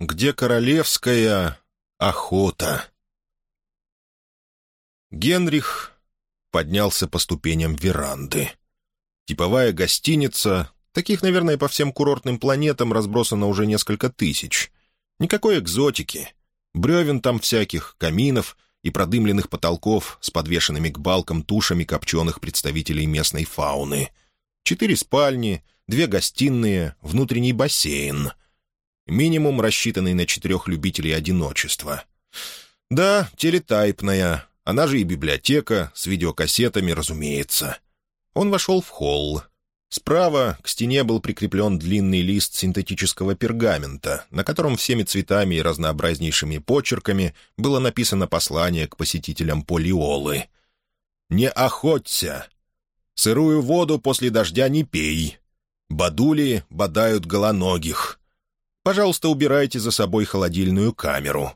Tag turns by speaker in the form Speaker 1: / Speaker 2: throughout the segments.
Speaker 1: где королевская охота. Генрих поднялся по ступеням веранды. Типовая гостиница, таких, наверное, по всем курортным планетам разбросано уже несколько тысяч. Никакой экзотики. Бревен там всяких, каминов и продымленных потолков с подвешенными к балкам тушами копченых представителей местной фауны. Четыре спальни, две гостиные, внутренний бассейн — Минимум, рассчитанный на четырех любителей одиночества. Да, телетайпная, она же и библиотека, с видеокассетами, разумеется. Он вошел в холл. Справа к стене был прикреплен длинный лист синтетического пергамента, на котором всеми цветами и разнообразнейшими почерками было написано послание к посетителям Полиолы. «Не охоться! Сырую воду после дождя не пей! Бадули бодают голоногих!» Пожалуйста, убирайте за собой холодильную камеру.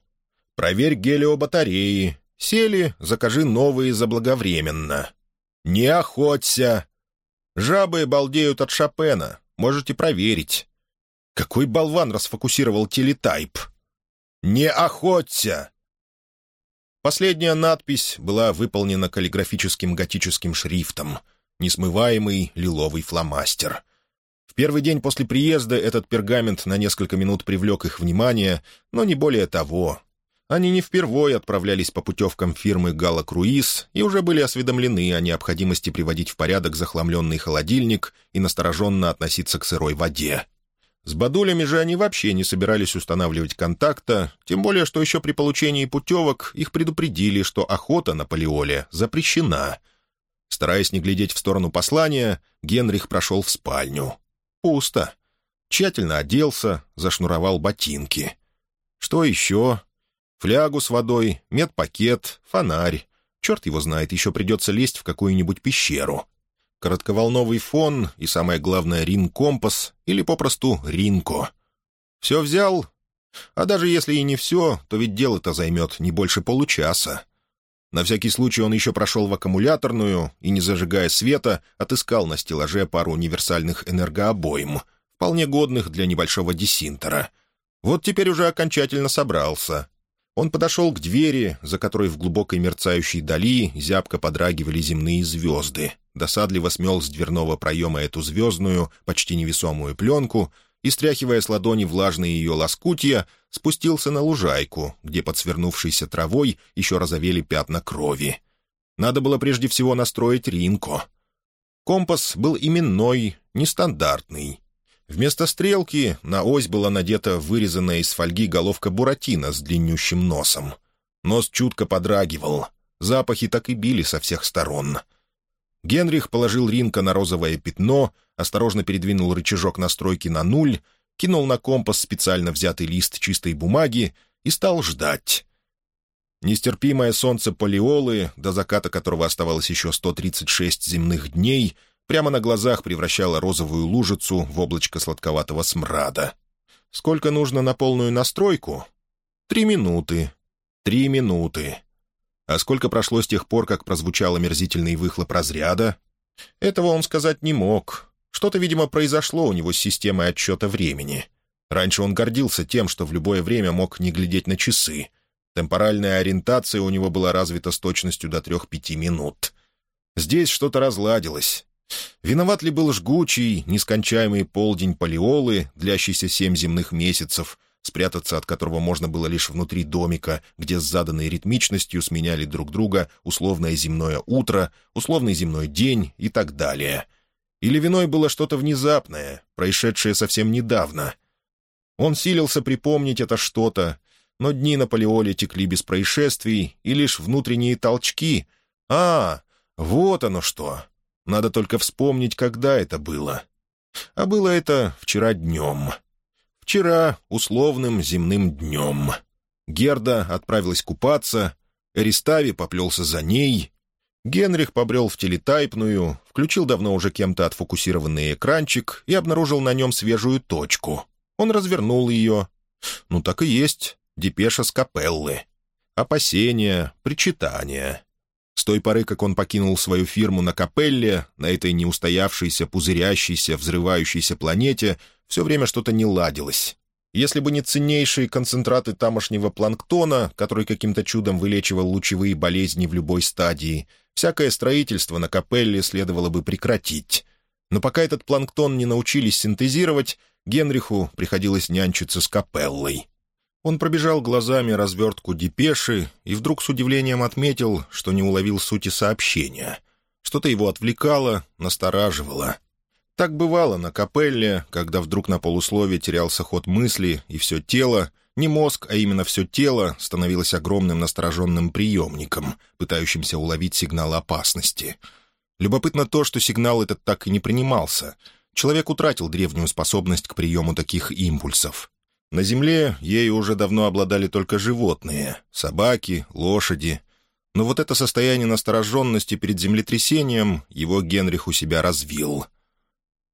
Speaker 1: Проверь гелиобатареи. Сели, закажи новые заблаговременно. Не охоться. Жабы балдеют от Шопена. Можете проверить. Какой болван расфокусировал телетайп? Не охоться. Последняя надпись была выполнена каллиграфическим готическим шрифтом. Несмываемый лиловый фломастер — в первый день после приезда этот пергамент на несколько минут привлек их внимание, но не более того. Они не впервые отправлялись по путевкам фирмы «Гала Круиз» и уже были осведомлены о необходимости приводить в порядок захламленный холодильник и настороженно относиться к сырой воде. С Бадулями же они вообще не собирались устанавливать контакта, тем более, что еще при получении путевок их предупредили, что охота на Палеоле запрещена. Стараясь не глядеть в сторону послания, Генрих прошел в спальню. Пусто. Тщательно оделся, зашнуровал ботинки. Что еще? Флягу с водой, медпакет, фонарь. Черт его знает, еще придется лезть в какую-нибудь пещеру. Коротковолновый фон и, самое главное, рин-компас или попросту ринко. Все взял? А даже если и не все, то ведь дело-то займет не больше получаса. На всякий случай он еще прошел в аккумуляторную и, не зажигая света, отыскал на стеллаже пару универсальных энергообоим, вполне годных для небольшого десинтера. Вот теперь уже окончательно собрался. Он подошел к двери, за которой в глубокой мерцающей дали зябко подрагивали земные звезды, досадливо смел с дверного проема эту звездную, почти невесомую пленку и, стряхивая с ладони влажные ее лоскутья, спустился на лужайку, где под свернувшейся травой еще разовели пятна крови. Надо было прежде всего настроить ринко. Компас был именной, нестандартный. Вместо стрелки на ось была надета вырезанная из фольги головка буратино с длиннющим носом. Нос чутко подрагивал. Запахи так и били со всех сторон. Генрих положил Ринка на розовое пятно, осторожно передвинул рычажок настройки на нуль, кинул на компас специально взятый лист чистой бумаги и стал ждать. Нестерпимое солнце Полиолы, до заката которого оставалось еще 136 земных дней, прямо на глазах превращало розовую лужицу в облачко сладковатого смрада. Сколько нужно на полную настройку? Три минуты. Три минуты. А сколько прошло с тех пор, как прозвучал омерзительный выхлоп разряда? Этого он сказать не мог. Что-то, видимо, произошло у него с системой отсчета времени. Раньше он гордился тем, что в любое время мог не глядеть на часы. Темпоральная ориентация у него была развита с точностью до трех-пяти минут. Здесь что-то разладилось. Виноват ли был жгучий, нескончаемый полдень палеолы, длящийся семь земных месяцев — спрятаться от которого можно было лишь внутри домика, где с заданной ритмичностью сменяли друг друга условное земное утро, условный земной день и так далее. Или виной было что-то внезапное, происшедшее совсем недавно. Он силился припомнить это что-то, но дни на Палеоле текли без происшествий, и лишь внутренние толчки. А, вот оно что! Надо только вспомнить, когда это было. А было это вчера днем. Вчера условным земным днем. Герда отправилась купаться, Эристави поплелся за ней. Генрих побрел в телетайпную, включил давно уже кем-то отфокусированный экранчик и обнаружил на нем свежую точку. Он развернул ее. Ну, так и есть, депеша с капеллы. Опасения, причитания. С той поры, как он покинул свою фирму на капелле, на этой неустоявшейся, пузырящейся, взрывающейся планете, все время что-то не ладилось. Если бы не ценнейшие концентраты тамошнего планктона, который каким-то чудом вылечивал лучевые болезни в любой стадии, всякое строительство на капелле следовало бы прекратить. Но пока этот планктон не научились синтезировать, Генриху приходилось нянчиться с капеллой. Он пробежал глазами развертку депеши и вдруг с удивлением отметил, что не уловил сути сообщения. Что-то его отвлекало, настораживало — так бывало на капелле, когда вдруг на полуслове терялся ход мысли, и все тело, не мозг, а именно все тело, становилось огромным настороженным приемником, пытающимся уловить сигнал опасности. Любопытно то, что сигнал этот так и не принимался. Человек утратил древнюю способность к приему таких импульсов. На Земле ею уже давно обладали только животные — собаки, лошади. Но вот это состояние настороженности перед землетрясением его Генрих у себя развил —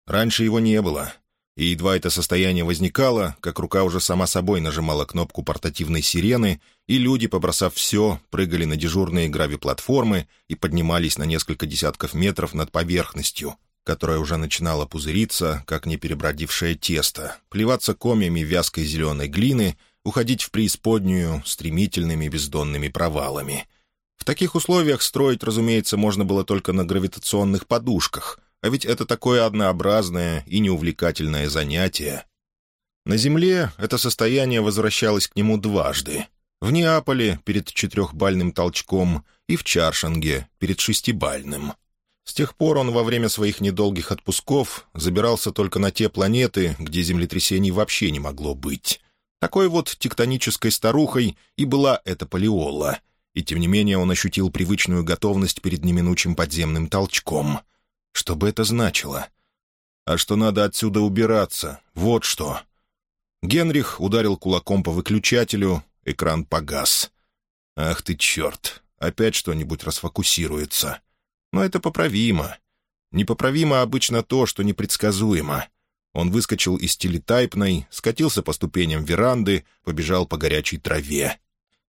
Speaker 1: Раньше его не было, и едва это состояние возникало, как рука уже сама собой нажимала кнопку портативной сирены, и люди, побросав все, прыгали на дежурные грави-платформы и поднимались на несколько десятков метров над поверхностью, которая уже начинала пузыриться, как неперебродившее тесто, плеваться комьями вязкой зеленой глины, уходить в преисподнюю стремительными бездонными провалами. В таких условиях строить, разумеется, можно было только на гравитационных подушках — а ведь это такое однообразное и неувлекательное занятие. На Земле это состояние возвращалось к нему дважды. В Неаполе перед четырехбальным толчком и в Чаршанге перед шестибальным. С тех пор он во время своих недолгих отпусков забирался только на те планеты, где землетрясений вообще не могло быть. Такой вот тектонической старухой и была эта Палеола, и тем не менее он ощутил привычную готовность перед неминучим подземным толчком — что бы это значило? А что надо отсюда убираться, вот что. Генрих ударил кулаком по выключателю, экран погас. «Ах ты черт! Опять что-нибудь расфокусируется. Но это поправимо. Непоправимо обычно то, что непредсказуемо. Он выскочил из телетайпной, скатился по ступеням веранды, побежал по горячей траве.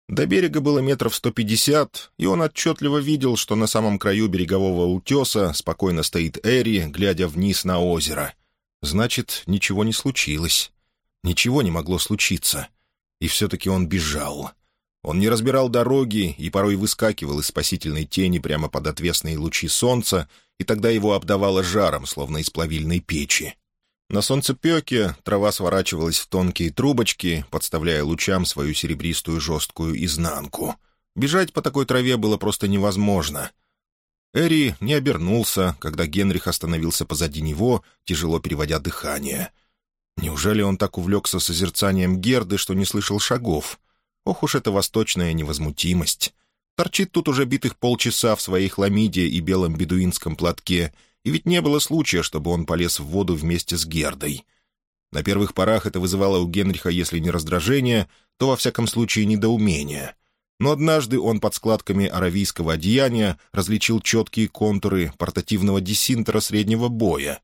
Speaker 1: До берега было метров сто пятьдесят, и он отчетливо видел, что на самом краю берегового утеса спокойно стоит Эри, глядя вниз на озеро. Значит, ничего не случилось. Ничего не могло случиться. И все-таки он бежал. Он не разбирал дороги и порой выскакивал из спасительной тени прямо под отвесные лучи солнца, и тогда его обдавало жаром, словно из плавильной печи. На солнцепеке трава сворачивалась в тонкие трубочки, подставляя лучам свою серебристую жесткую изнанку. Бежать по такой траве было просто невозможно. Эри не обернулся, когда Генрих остановился позади него, тяжело переводя дыхание. Неужели он так увлекся созерцанием Герды, что не слышал шагов? Ох уж эта восточная невозмутимость! Торчит тут уже битых полчаса в своей хламиде и белом бедуинском платке — и ведь не было случая, чтобы он полез в воду вместе с Гердой. На первых порах это вызывало у Генриха, если не раздражение, то, во всяком случае, недоумение. Но однажды он под складками аравийского одеяния различил четкие контуры портативного десинтера среднего боя.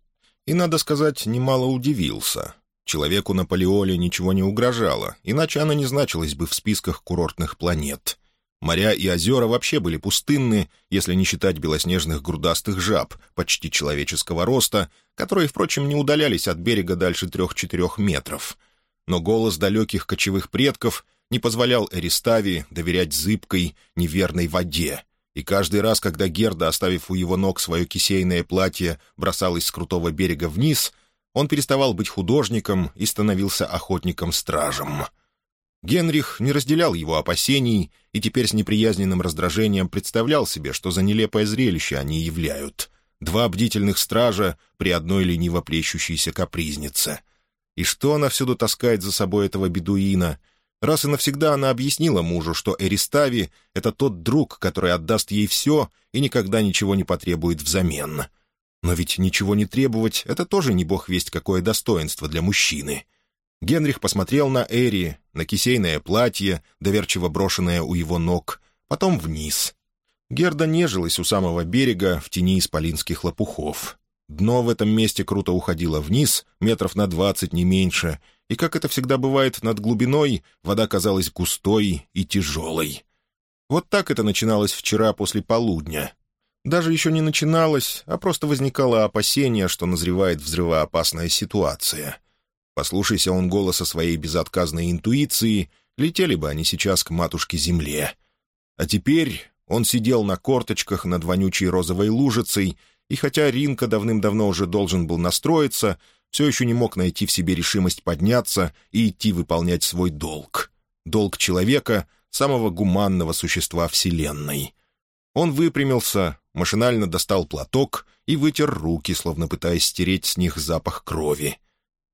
Speaker 1: И, надо сказать, немало удивился. Человеку на Палеоле ничего не угрожало, иначе она не значилась бы в списках курортных планет. Моря и озера вообще были пустынны, если не считать белоснежных грудастых жаб, почти человеческого роста, которые, впрочем, не удалялись от берега дальше трех-четырех метров. Но голос далеких кочевых предков не позволял Эристави доверять зыбкой, неверной воде. И каждый раз, когда Герда, оставив у его ног свое кисейное платье, бросалась с крутого берега вниз, он переставал быть художником и становился охотником-стражем. Генрих не разделял его опасений и теперь с неприязненным раздражением представлял себе, что за нелепое зрелище они являют. Два бдительных стража при одной лениво плещущейся капризнице. И что она всюду таскает за собой этого бедуина? Раз и навсегда она объяснила мужу, что Эристави — это тот друг, который отдаст ей все и никогда ничего не потребует взамен. Но ведь ничего не требовать — это тоже не бог весть какое достоинство для мужчины. Генрих посмотрел на Эри, на кисейное платье, доверчиво брошенное у его ног, потом вниз. Герда нежилась у самого берега в тени исполинских лопухов. Дно в этом месте круто уходило вниз, метров на двадцать, не меньше, и, как это всегда бывает над глубиной, вода казалась густой и тяжелой. Вот так это начиналось вчера после полудня. Даже еще не начиналось, а просто возникало опасение, что назревает взрывоопасная ситуация — Послушайся он голоса своей безотказной интуиции, летели бы они сейчас к матушке-земле. А теперь он сидел на корточках над вонючей розовой лужицей, и хотя Ринка давным-давно уже должен был настроиться, все еще не мог найти в себе решимость подняться и идти выполнять свой долг. Долг человека, самого гуманного существа Вселенной. Он выпрямился, машинально достал платок и вытер руки, словно пытаясь стереть с них запах крови.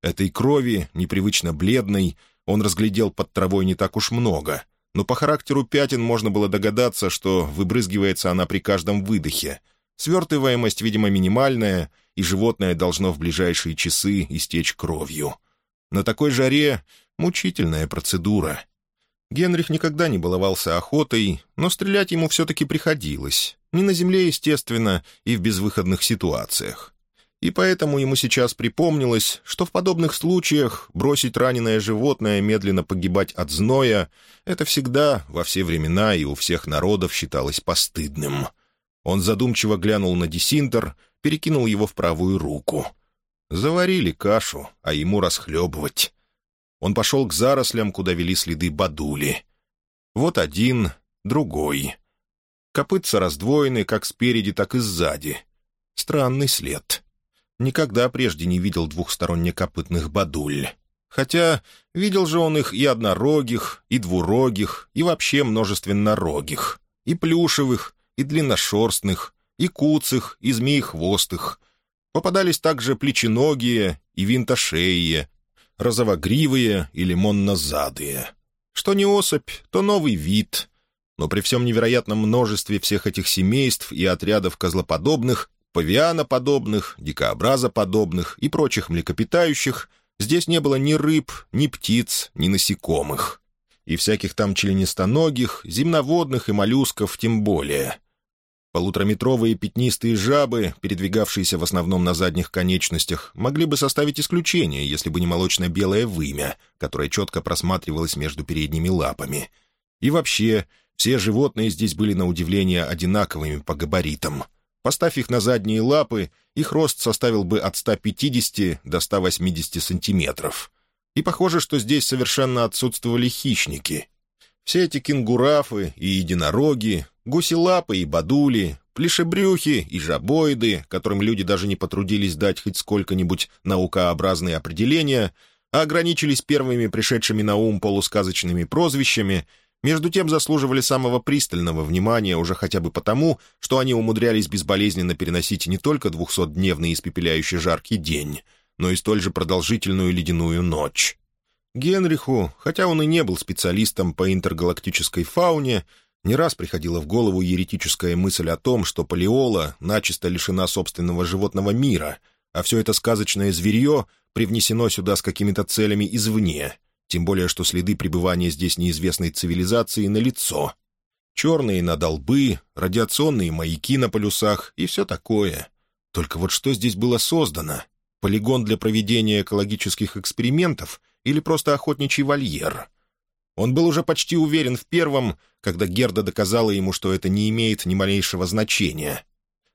Speaker 1: Этой крови, непривычно бледной, он разглядел под травой не так уж много, но по характеру пятен можно было догадаться, что выбрызгивается она при каждом выдохе. Свертываемость, видимо, минимальная, и животное должно в ближайшие часы истечь кровью. На такой жаре мучительная процедура. Генрих никогда не баловался охотой, но стрелять ему все-таки приходилось. Не на земле, естественно, и в безвыходных ситуациях. И поэтому ему сейчас припомнилось, что в подобных случаях бросить раненое животное медленно погибать от зноя — это всегда, во все времена и у всех народов считалось постыдным. Он задумчиво глянул на десинтер, перекинул его в правую руку. Заварили кашу, а ему расхлебывать. Он пошел к зарослям, куда вели следы бадули. Вот один, другой. Копытца раздвоены как спереди, так и сзади. Странный след. Никогда прежде не видел двухсторонне-копытных бадуль. Хотя видел же он их и однорогих, и двурогих, и вообще множественнорогих. И плюшевых, и длинношерстных, и куцых, и змеихвостых. Попадались также плеченогие и винтошеие, розовогривые и лимоннозадые. Что не особь, то новый вид. Но при всем невероятном множестве всех этих семейств и отрядов козлоподобных, павианоподобных, дикообразоподобных и прочих млекопитающих, здесь не было ни рыб, ни птиц, ни насекомых. И всяких там членистоногих, земноводных и моллюсков тем более — Полутораметровые пятнистые жабы, передвигавшиеся в основном на задних конечностях, могли бы составить исключение, если бы не молочно-белое вымя, которое четко просматривалось между передними лапами. И вообще, все животные здесь были на удивление одинаковыми по габаритам. Поставь их на задние лапы, их рост составил бы от 150 до 180 сантиметров. И похоже, что здесь совершенно отсутствовали хищники. Все эти кенгурафы и единороги, гуси-лапы и бадули, плешебрюхи и жабоиды, которым люди даже не потрудились дать хоть сколько-нибудь наукообразные определения, а ограничились первыми пришедшими на ум полусказочными прозвищами, между тем заслуживали самого пристального внимания уже хотя бы потому, что они умудрялись безболезненно переносить не только двухсотдневный испепеляющий жаркий день, но и столь же продолжительную ледяную ночь. Генриху, хотя он и не был специалистом по интергалактической фауне, не раз приходила в голову еретическая мысль о том, что Палеола начисто лишена собственного животного мира, а все это сказочное зверье привнесено сюда с какими-то целями извне, тем более что следы пребывания здесь неизвестной цивилизации налицо. Черные надолбы, радиационные маяки на полюсах и все такое. Только вот что здесь было создано? Полигон для проведения экологических экспериментов или просто охотничий вольер? Он был уже почти уверен в первом, когда Герда доказала ему, что это не имеет ни малейшего значения.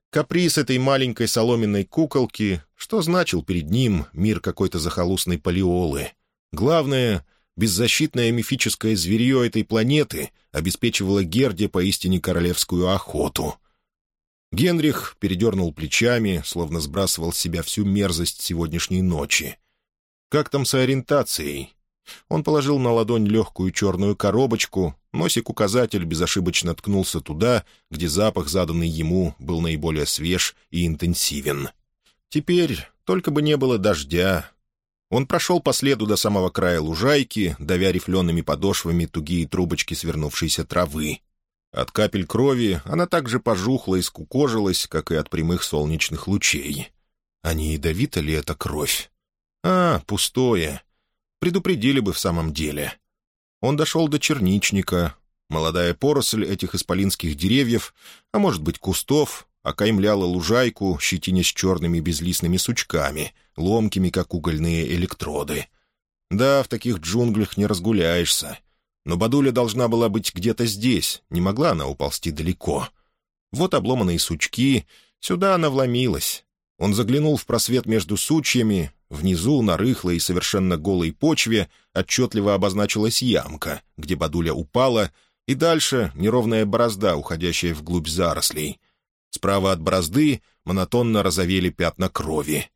Speaker 1: Каприз этой маленькой соломенной куколки, что значил перед ним мир какой-то захолустной палеолы. Главное, беззащитное мифическое зверье этой планеты обеспечивало Герде поистине королевскую охоту. Генрих передернул плечами, словно сбрасывал с себя всю мерзость сегодняшней ночи. «Как там с ориентацией?» Он положил на ладонь легкую черную коробочку, носик-указатель безошибочно ткнулся туда, где запах, заданный ему, был наиболее свеж и интенсивен. Теперь только бы не было дождя. Он прошел по следу до самого края лужайки, давя рифлеными подошвами тугие трубочки свернувшейся травы. От капель крови она так же пожухла и скукожилась, как и от прямых солнечных лучей. А не ядовита ли это кровь? А, пустое предупредили бы в самом деле. Он дошел до черничника. Молодая поросль этих исполинских деревьев, а может быть кустов, окаймляла лужайку, щетинясь черными безлистными сучками, ломкими, как угольные электроды. Да, в таких джунглях не разгуляешься. Но Бадуля должна была быть где-то здесь, не могла она уползти далеко. Вот обломанные сучки, сюда она вломилась. Он заглянул в просвет между сучьями, внизу, на рыхлой и совершенно голой почве, отчетливо обозначилась ямка, где бадуля упала, и дальше неровная борозда, уходящая вглубь зарослей. Справа от борозды монотонно разовели пятна крови.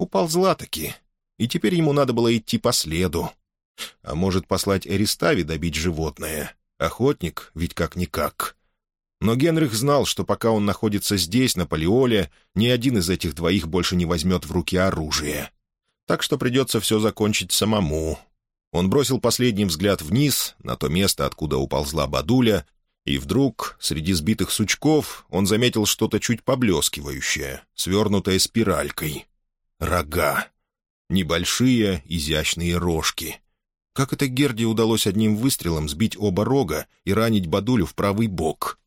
Speaker 1: Уползла-таки, и теперь ему надо было идти по следу. А может, послать Эристави добить животное? Охотник, ведь как-никак. Но Генрих знал, что пока он находится здесь, на Палеоле, ни один из этих двоих больше не возьмет в руки оружие. Так что придется все закончить самому. Он бросил последний взгляд вниз, на то место, откуда уползла Бадуля, и вдруг, среди сбитых сучков, он заметил что-то чуть поблескивающее, свернутое спиралькой. Рога. Небольшие, изящные рожки. Как это Герде удалось одним выстрелом сбить оба рога и ранить Бадулю в правый бок?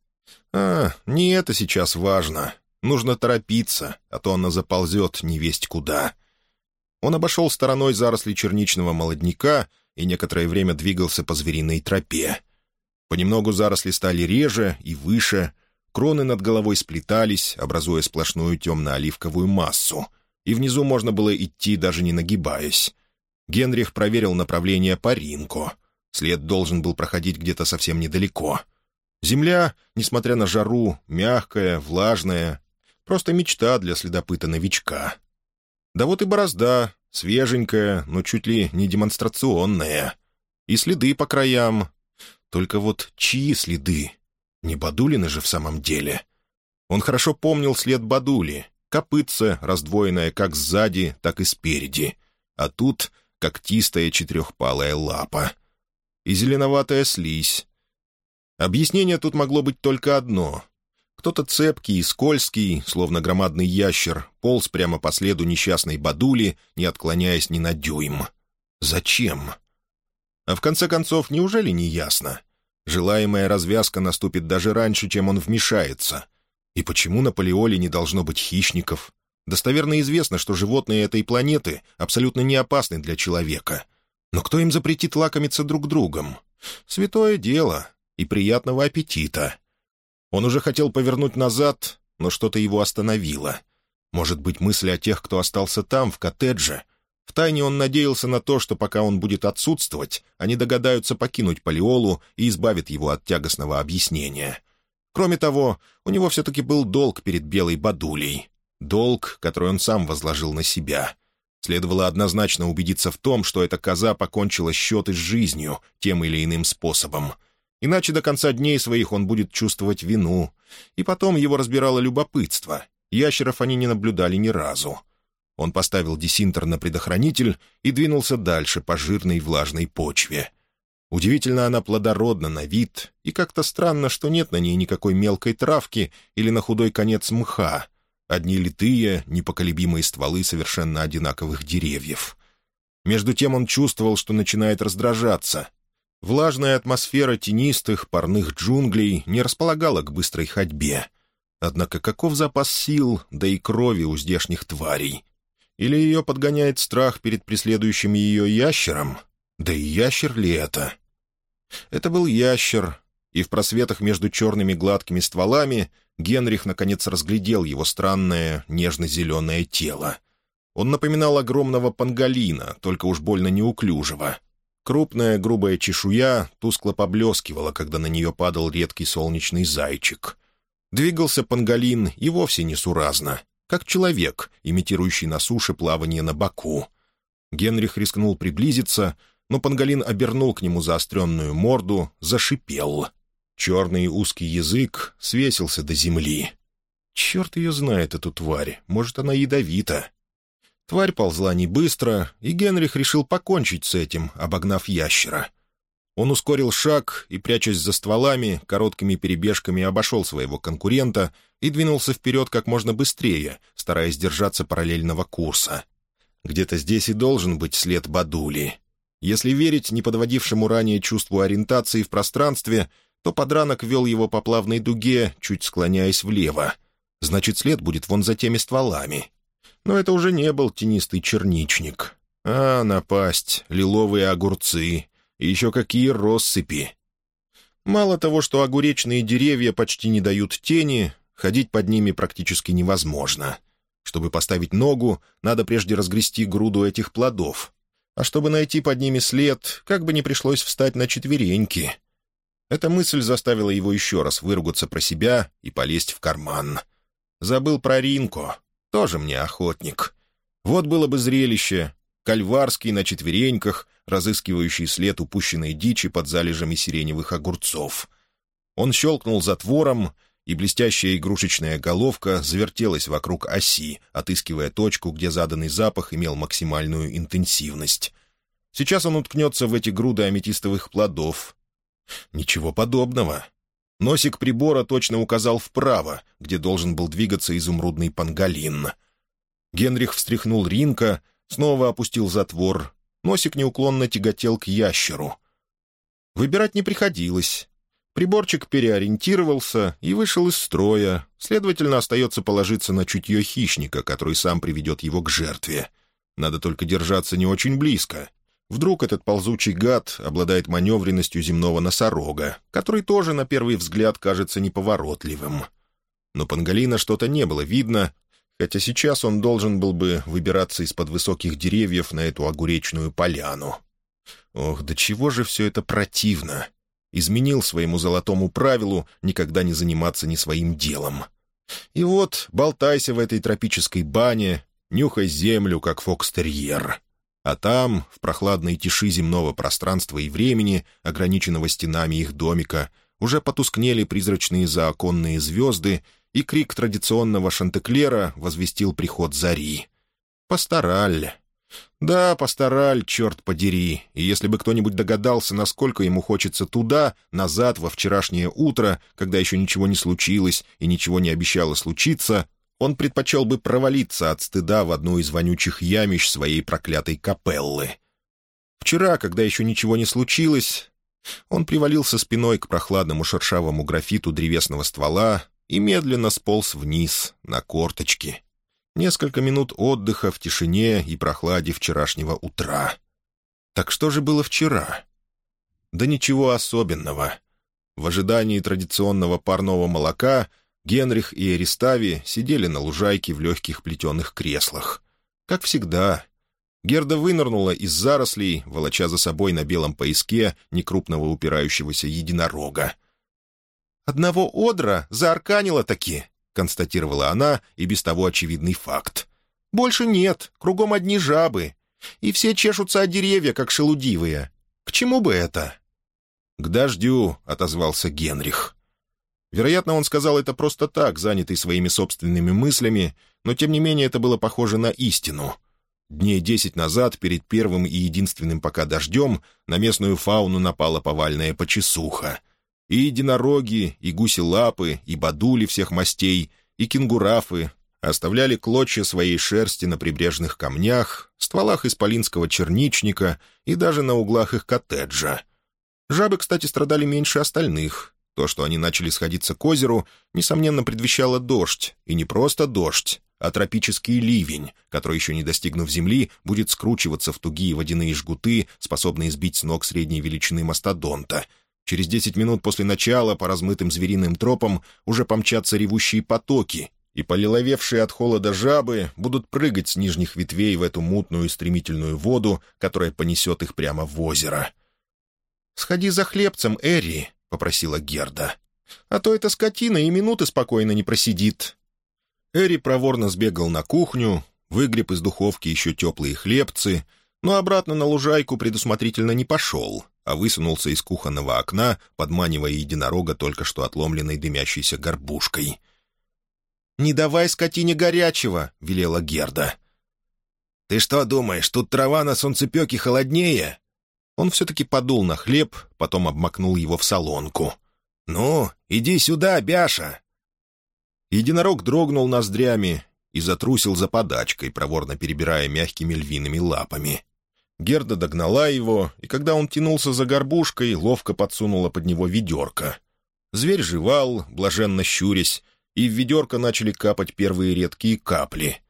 Speaker 1: А, не это сейчас важно. Нужно торопиться, а то она заползет невесть куда. Он обошел стороной заросли черничного молодняка и некоторое время двигался по звериной тропе. Понемногу заросли стали реже и выше, кроны над головой сплетались, образуя сплошную темно-оливковую массу, и внизу можно было идти, даже не нагибаясь. Генрих проверил направление по Ринку. След должен был проходить где-то совсем недалеко. Земля, несмотря на жару, мягкая, влажная. Просто мечта для следопыта-новичка. Да вот и борозда, свеженькая, но чуть ли не демонстрационная. И следы по краям. Только вот чьи следы? Не Бадулины же в самом деле. Он хорошо помнил след Бадули. Копытце, раздвоенное как сзади, так и спереди. А тут когтистая четырехпалая лапа. И зеленоватая слизь. Объяснение тут могло быть только одно. Кто-то цепкий и скользкий, словно громадный ящер, полз прямо по следу несчастной бадули, не отклоняясь ни на дюйм. Зачем? А в конце концов, неужели не ясно? Желаемая развязка наступит даже раньше, чем он вмешается. И почему на Палеоле не должно быть хищников? Достоверно известно, что животные этой планеты абсолютно не опасны для человека. Но кто им запретит лакомиться друг другом? Святое дело и приятного аппетита. Он уже хотел повернуть назад, но что-то его остановило. Может быть, мысли о тех, кто остался там, в коттедже. Втайне он надеялся на то, что пока он будет отсутствовать, они догадаются покинуть Палеолу и избавят его от тягостного объяснения. Кроме того, у него все-таки был долг перед Белой Бадулей. Долг, который он сам возложил на себя. Следовало однозначно убедиться в том, что эта коза покончила счеты с жизнью тем или иным способом. Иначе до конца дней своих он будет чувствовать вину. И потом его разбирало любопытство. Ящеров они не наблюдали ни разу. Он поставил десинтер на предохранитель и двинулся дальше по жирной влажной почве. Удивительно она плодородна на вид, и как-то странно, что нет на ней никакой мелкой травки или на худой конец мха. Одни литые, непоколебимые стволы совершенно одинаковых деревьев. Между тем он чувствовал, что начинает раздражаться. Влажная атмосфера тенистых, парных джунглей не располагала к быстрой ходьбе. Однако каков запас сил, да и крови у здешних тварей? Или ее подгоняет страх перед преследующим ее ящером? Да и ящер ли это? Это был ящер, и в просветах между черными гладкими стволами Генрих наконец разглядел его странное нежно-зеленое тело. Он напоминал огромного панголина, только уж больно неуклюжего. Крупная грубая чешуя тускло поблескивала, когда на нее падал редкий солнечный зайчик. Двигался панголин и вовсе несуразно, как человек, имитирующий на суше плавание на боку. Генрих рискнул приблизиться, но панголин обернул к нему заостренную морду, зашипел. Черный узкий язык свесился до земли. Черт ее знает, эту тварь. Может, она ядовита. Тварь ползла не быстро, и Генрих решил покончить с этим, обогнав ящера. Он ускорил шаг и, прячась за стволами, короткими перебежками обошел своего конкурента и двинулся вперед как можно быстрее, стараясь держаться параллельного курса. Где-то здесь и должен быть след Бадули. Если верить не подводившему ранее чувству ориентации в пространстве, то подранок вел его по плавной дуге, чуть склоняясь влево. Значит, след будет вон за теми стволами. Но это уже не был тенистый черничник. А, напасть, лиловые огурцы. И еще какие россыпи. Мало того, что огуречные деревья почти не дают тени, ходить под ними практически невозможно. Чтобы поставить ногу, надо прежде разгрести груду этих плодов. А чтобы найти под ними след, как бы не пришлось встать на четвереньки. Эта мысль заставила его еще раз выругаться про себя и полезть в карман. Забыл про Ринко. Тоже мне охотник. Вот было бы зрелище. Кальварский на четвереньках, разыскивающий след упущенной дичи под залежами сиреневых огурцов. Он щелкнул затвором, и блестящая игрушечная головка завертелась вокруг оси, отыскивая точку, где заданный запах имел максимальную интенсивность. Сейчас он уткнется в эти груды аметистовых плодов. Ничего подобного. Носик прибора точно указал вправо, где должен был двигаться изумрудный панголин. Генрих встряхнул Ринка, снова опустил затвор. Носик неуклонно тяготел к ящеру. Выбирать не приходилось. Приборчик переориентировался и вышел из строя, следовательно, остается положиться на чутье хищника, который сам приведет его к жертве. Надо только держаться не очень близко. Вдруг этот ползучий гад обладает маневренностью земного носорога, который тоже, на первый взгляд, кажется неповоротливым. Но Пангалина что-то не было видно, хотя сейчас он должен был бы выбираться из-под высоких деревьев на эту огуречную поляну. Ох, до чего же все это противно! изменил своему золотому правилу никогда не заниматься ни своим делом. И вот болтайся в этой тропической бане, нюхай землю, как фокстерьер. А там, в прохладной тиши земного пространства и времени, ограниченного стенами их домика, уже потускнели призрачные заоконные звезды, и крик традиционного шантеклера возвестил приход зари. «Пастораль!» Да, пастораль, черт подери, и если бы кто-нибудь догадался, насколько ему хочется туда, назад, во вчерашнее утро, когда еще ничего не случилось и ничего не обещало случиться, он предпочел бы провалиться от стыда в одну из вонючих ямищ своей проклятой капеллы. Вчера, когда еще ничего не случилось, он привалился спиной к прохладному шершавому графиту древесного ствола и медленно сполз вниз, на корточки — Несколько минут отдыха в тишине и прохладе вчерашнего утра. Так что же было вчера? Да ничего особенного. В ожидании традиционного парного молока Генрих и Эристави сидели на лужайке в легких плетеных креслах. Как всегда. Герда вынырнула из зарослей, волоча за собой на белом пояске некрупного упирающегося единорога. «Одного одра заарканило таки», констатировала она и без того очевидный факт. «Больше нет, кругом одни жабы. И все чешутся о деревья, как шелудивые. К чему бы это?» «К дождю», — отозвался Генрих. Вероятно, он сказал это просто так, занятый своими собственными мыслями, но тем не менее это было похоже на истину. Дней десять назад, перед первым и единственным пока дождем, на местную фауну напала повальная почесуха — и единороги, и гуси-лапы, и бадули всех мастей, и кенгурафы оставляли клочья своей шерсти на прибрежных камнях, стволах исполинского черничника и даже на углах их коттеджа. Жабы, кстати, страдали меньше остальных. То, что они начали сходиться к озеру, несомненно, предвещало дождь, и не просто дождь, а тропический ливень, который, еще не достигнув земли, будет скручиваться в тугие водяные жгуты, способные сбить с ног средней величины мастодонта — Через десять минут после начала по размытым звериным тропам уже помчатся ревущие потоки, и полиловевшие от холода жабы будут прыгать с нижних ветвей в эту мутную стремительную воду, которая понесет их прямо в озеро. «Сходи за хлебцем, Эри», — попросила Герда. «А то эта скотина и минуты спокойно не просидит». Эри проворно сбегал на кухню, выгреб из духовки еще теплые хлебцы, но обратно на лужайку предусмотрительно не пошел — а высунулся из кухонного окна, подманивая единорога только что отломленной дымящейся горбушкой. «Не давай скотине горячего!» — велела Герда. «Ты что думаешь, тут трава на солнцепеке холоднее?» Он все-таки подул на хлеб, потом обмакнул его в солонку. «Ну, иди сюда, Бяша!» Единорог дрогнул ноздрями и затрусил за подачкой, проворно перебирая мягкими львиными лапами. Герда догнала его, и когда он тянулся за горбушкой, ловко подсунула под него ведерко. Зверь жевал, блаженно щурясь, и в ведерко начали капать первые редкие капли.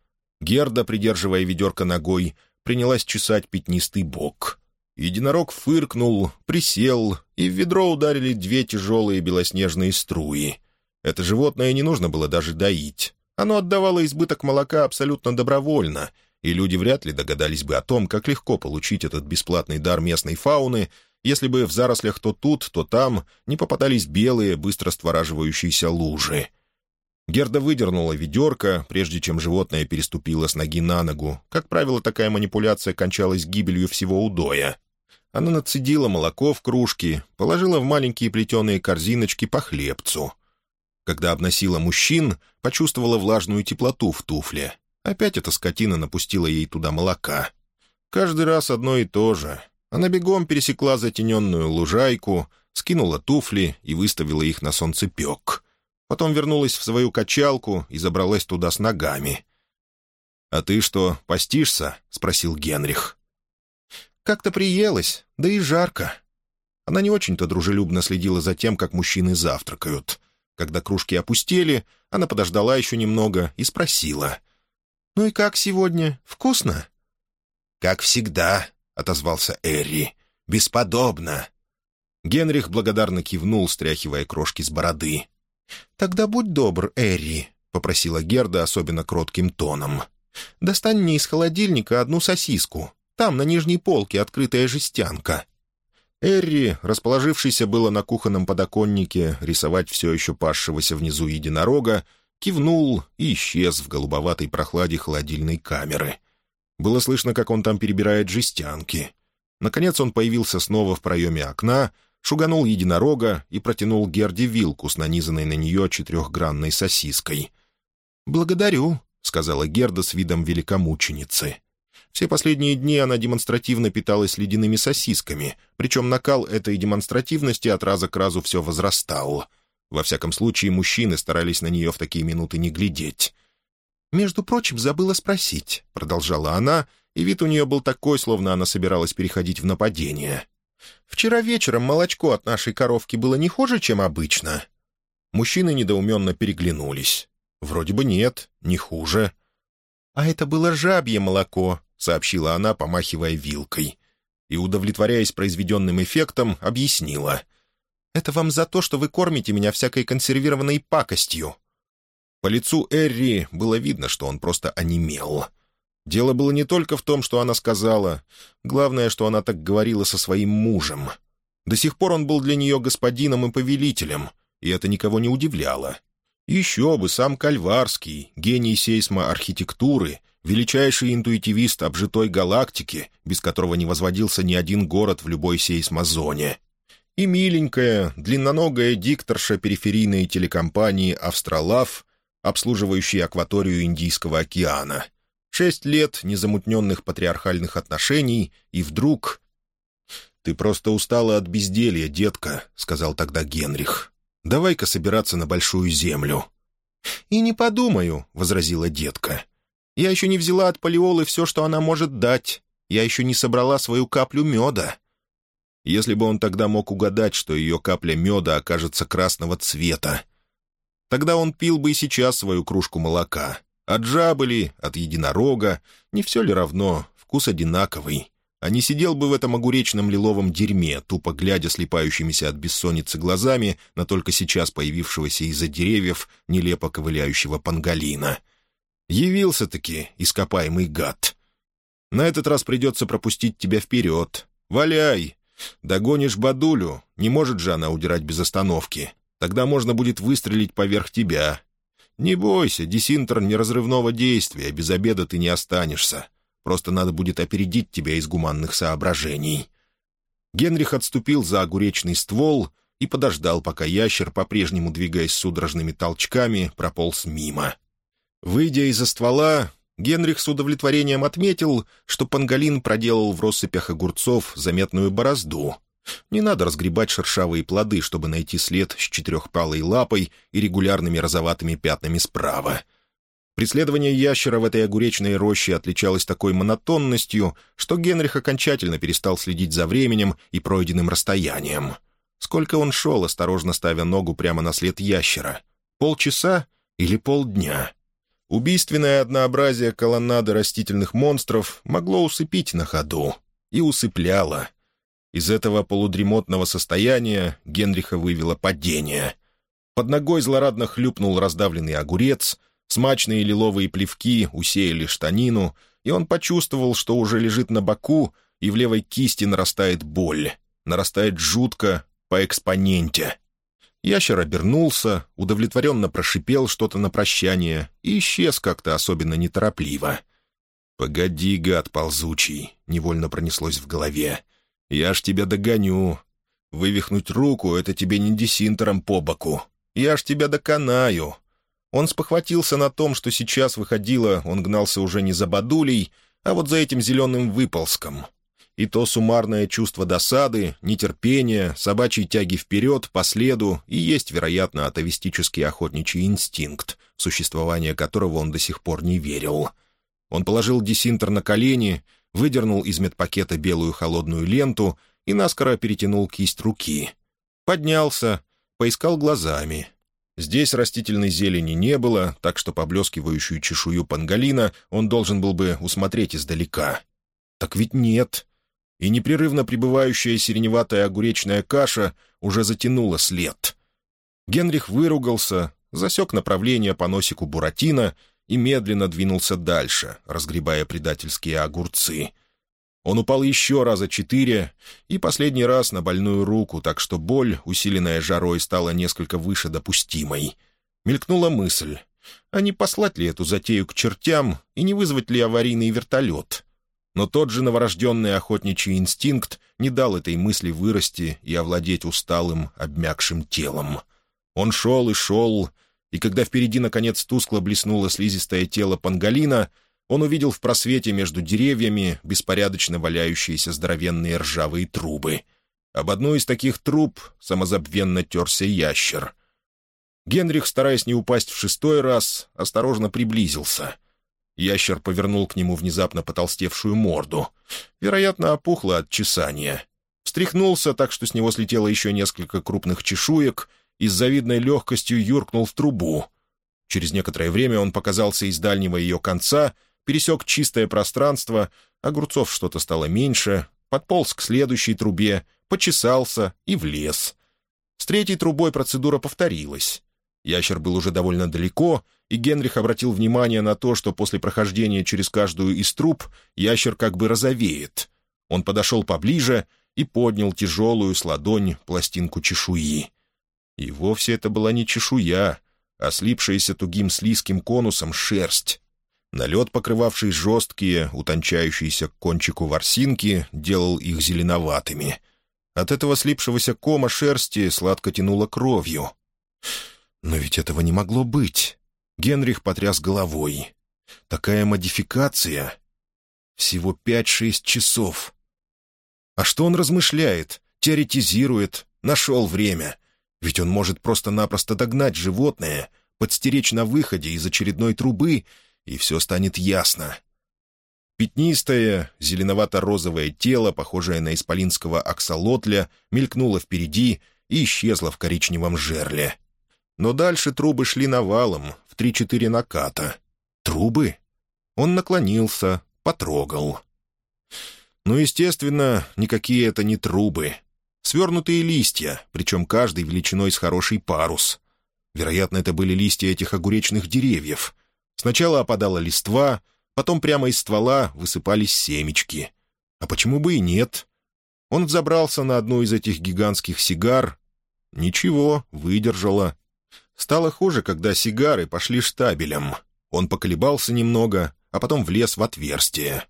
Speaker 1: Герда, придерживая ведерко ногой, принялась чесать пятнистый бок. Единорог фыркнул, присел, и в ведро ударили две тяжелые белоснежные струи. Это животное не нужно было даже доить. Оно отдавало избыток молока абсолютно добровольно, и люди вряд ли догадались бы о том, как легко получить этот бесплатный дар местной фауны, если бы в зарослях то тут, то там не попадались белые, быстро створаживающиеся лужи. Герда выдернула ведерко, прежде чем животное переступило с ноги на ногу. Как правило, такая манипуляция кончалась гибелью всего удоя. Она нацедила молоко в кружки, положила в маленькие плетеные корзиночки по хлебцу. Когда обносила мужчин, почувствовала влажную теплоту в туфле. Опять эта скотина напустила ей туда молока. Каждый раз одно и то же. Она бегом пересекла затененную лужайку, скинула туфли и выставила их на солнцепек. Потом вернулась в свою качалку и забралась туда с ногами. «А ты что, постишься?» — спросил Генрих. «Как-то приелась, да и жарко». Она не очень-то дружелюбно следила за тем, как мужчины завтракают. Когда кружки опустели, она подождала еще немного и спросила. «Ну и как сегодня? Вкусно?» «Как всегда», — отозвался Эрри. «Бесподобно». Генрих благодарно кивнул, стряхивая крошки с бороды. «Тогда будь добр, Эрри», — попросила Герда особенно кротким тоном. «Достань мне из холодильника одну сосиску. Там, на нижней полке, открытая жестянка». Эрри, расположившийся было на кухонном подоконнике, рисовать все еще пасшегося внизу единорога, кивнул и исчез в голубоватой прохладе холодильной камеры. Было слышно, как он там перебирает жестянки. Наконец он появился снова в проеме окна, шуганул единорога и протянул Герде вилку с нанизанной на нее четырехгранной сосиской. «Благодарю», — сказала Герда с видом великомученицы. Все последние дни она демонстративно питалась ледяными сосисками, причем накал этой демонстративности от раза к разу все возрастал. Во всяком случае, мужчины старались на нее в такие минуты не глядеть. «Между прочим, забыла спросить», — продолжала она, и вид у нее был такой, словно она собиралась переходить в нападение. Вчера вечером молочко от нашей коровки было не хуже, чем обычно». Мужчины недоуменно переглянулись. «Вроде бы нет, не хуже». «А это было жабье молоко», — сообщила она, помахивая вилкой. И, удовлетворяясь произведенным эффектом, объяснила. «Это вам за то, что вы кормите меня всякой консервированной пакостью». По лицу Эрри было видно, что он просто онемел. Дело было не только в том, что она сказала. Главное, что она так говорила со своим мужем. До сих пор он был для нее господином и повелителем, и это никого не удивляло. Еще бы, сам Кальварский, гений сейсмоархитектуры, величайший интуитивист обжитой галактики, без которого не возводился ни один город в любой сейсмозоне. И миленькая, длинноногая дикторша периферийной телекомпании «Австралав», обслуживающей акваторию Индийского океана — Шесть лет незамутненных патриархальных отношений, и вдруг... «Ты просто устала от безделья, детка», — сказал тогда Генрих. «Давай-ка собираться на большую землю». «И не подумаю», — возразила детка. «Я еще не взяла от Палиолы все, что она может дать. Я еще не собрала свою каплю меда». Если бы он тогда мог угадать, что ее капля меда окажется красного цвета, тогда он пил бы и сейчас свою кружку молока. От жабы ли, от единорога, не все ли равно, вкус одинаковый. А не сидел бы в этом огуречном лиловом дерьме, тупо глядя слепающимися от бессонницы глазами на только сейчас появившегося из-за деревьев нелепо ковыляющего панголина. Явился-таки ископаемый гад. На этот раз придется пропустить тебя вперед. Валяй! Догонишь бадулю, не может же она удирать без остановки. Тогда можно будет выстрелить поверх тебя, «Не бойся, десинтер неразрывного действия, без обеда ты не останешься. Просто надо будет опередить тебя из гуманных соображений». Генрих отступил за огуречный ствол и подождал, пока ящер, по-прежнему двигаясь судорожными толчками, прополз мимо. Выйдя из-за ствола, Генрих с удовлетворением отметил, что панголин проделал в россыпях огурцов заметную борозду, не надо разгребать шершавые плоды, чтобы найти след с четырехпалой лапой и регулярными розоватыми пятнами справа. Преследование ящера в этой огуречной роще отличалось такой монотонностью, что Генрих окончательно перестал следить за временем и пройденным расстоянием. Сколько он шел, осторожно ставя ногу прямо на след ящера? Полчаса или полдня? Убийственное однообразие колоннады растительных монстров могло усыпить на ходу. И усыпляло — из этого полудремотного состояния Генриха вывело падение. Под ногой злорадно хлюпнул раздавленный огурец, Смачные лиловые плевки усеяли штанину, и он почувствовал, что уже лежит на боку, и в левой кисти нарастает боль. Нарастает жутко, по экспоненте. Ящер обернулся, удовлетворенно прошипел что-то на прощание и исчез как-то особенно неторопливо. «Погоди, гад ползучий», — невольно пронеслось в голове. «Я ж тебя догоню. Вывихнуть руку — это тебе не десинтером по боку. Я ж тебя доконаю». Он спохватился на том, что сейчас выходило, он гнался уже не за бадулей, а вот за этим зеленым выползком. И то суммарное чувство досады, нетерпения, собачьей тяги вперед, по следу и есть, вероятно, атовистический охотничий инстинкт, в существование которого он до сих пор не верил. Он положил десинтер на колени, выдернул из медпакета белую холодную ленту и наскоро перетянул кисть руки. Поднялся, поискал глазами. Здесь растительной зелени не было, так что поблескивающую чешую панголина он должен был бы усмотреть издалека. Так ведь нет. И непрерывно пребывающая сиреневатая огуречная каша уже затянула след. Генрих выругался, засек направление по носику Буратино и медленно двинулся дальше, разгребая предательские огурцы. Он упал еще раза четыре, и последний раз на больную руку, так что боль, усиленная жарой, стала несколько выше допустимой. Мелькнула мысль, а не послать ли эту затею к чертям и не вызвать ли аварийный вертолет? Но тот же новорожденный охотничий инстинкт не дал этой мысли вырасти и овладеть усталым, обмякшим телом. Он шел и шел, и когда впереди, наконец, тускло блеснуло слизистое тело панголина, он увидел в просвете между деревьями беспорядочно валяющиеся здоровенные ржавые трубы. Об одну из таких труб самозабвенно терся ящер. Генрих, стараясь не упасть в шестой раз, осторожно приблизился. Ящер повернул к нему внезапно потолстевшую морду. Вероятно, опухло от чесания. Встряхнулся так, что с него слетело еще несколько крупных чешуек — и с завидной легкостью юркнул в трубу. Через некоторое время он показался из дальнего ее конца, пересек чистое пространство, огурцов что-то стало меньше, подполз к следующей трубе, почесался и влез. С третьей трубой процедура повторилась. Ящер был уже довольно далеко, и Генрих обратил внимание на то, что после прохождения через каждую из труб ящер как бы розовеет. Он подошел поближе и поднял тяжелую с ладонь пластинку чешуи. И вовсе это была не чешуя, а слипшаяся тугим слизким конусом шерсть. Налет, покрывавший жесткие, утончающиеся к кончику ворсинки, делал их зеленоватыми. От этого слипшегося кома шерсти сладко тянуло кровью. Но ведь этого не могло быть. Генрих потряс головой. Такая модификация. Всего пять-шесть часов. А что он размышляет, теоретизирует, нашел время — ведь он может просто-напросто догнать животное, подстеречь на выходе из очередной трубы, и все станет ясно. Пятнистое, зеленовато-розовое тело, похожее на исполинского аксолотля, мелькнуло впереди и исчезло в коричневом жерле. Но дальше трубы шли навалом, в три-четыре наката. Трубы? Он наклонился, потрогал. Ну, естественно, никакие это не трубы. Свернутые листья, причем каждый величиной с хороший парус. Вероятно, это были листья этих огуречных деревьев. Сначала опадала листва, потом прямо из ствола высыпались семечки. А почему бы и нет? Он взобрался на одну из этих гигантских сигар. Ничего, выдержала. Стало хуже, когда сигары пошли штабелем. Он поколебался немного, а потом влез в отверстие.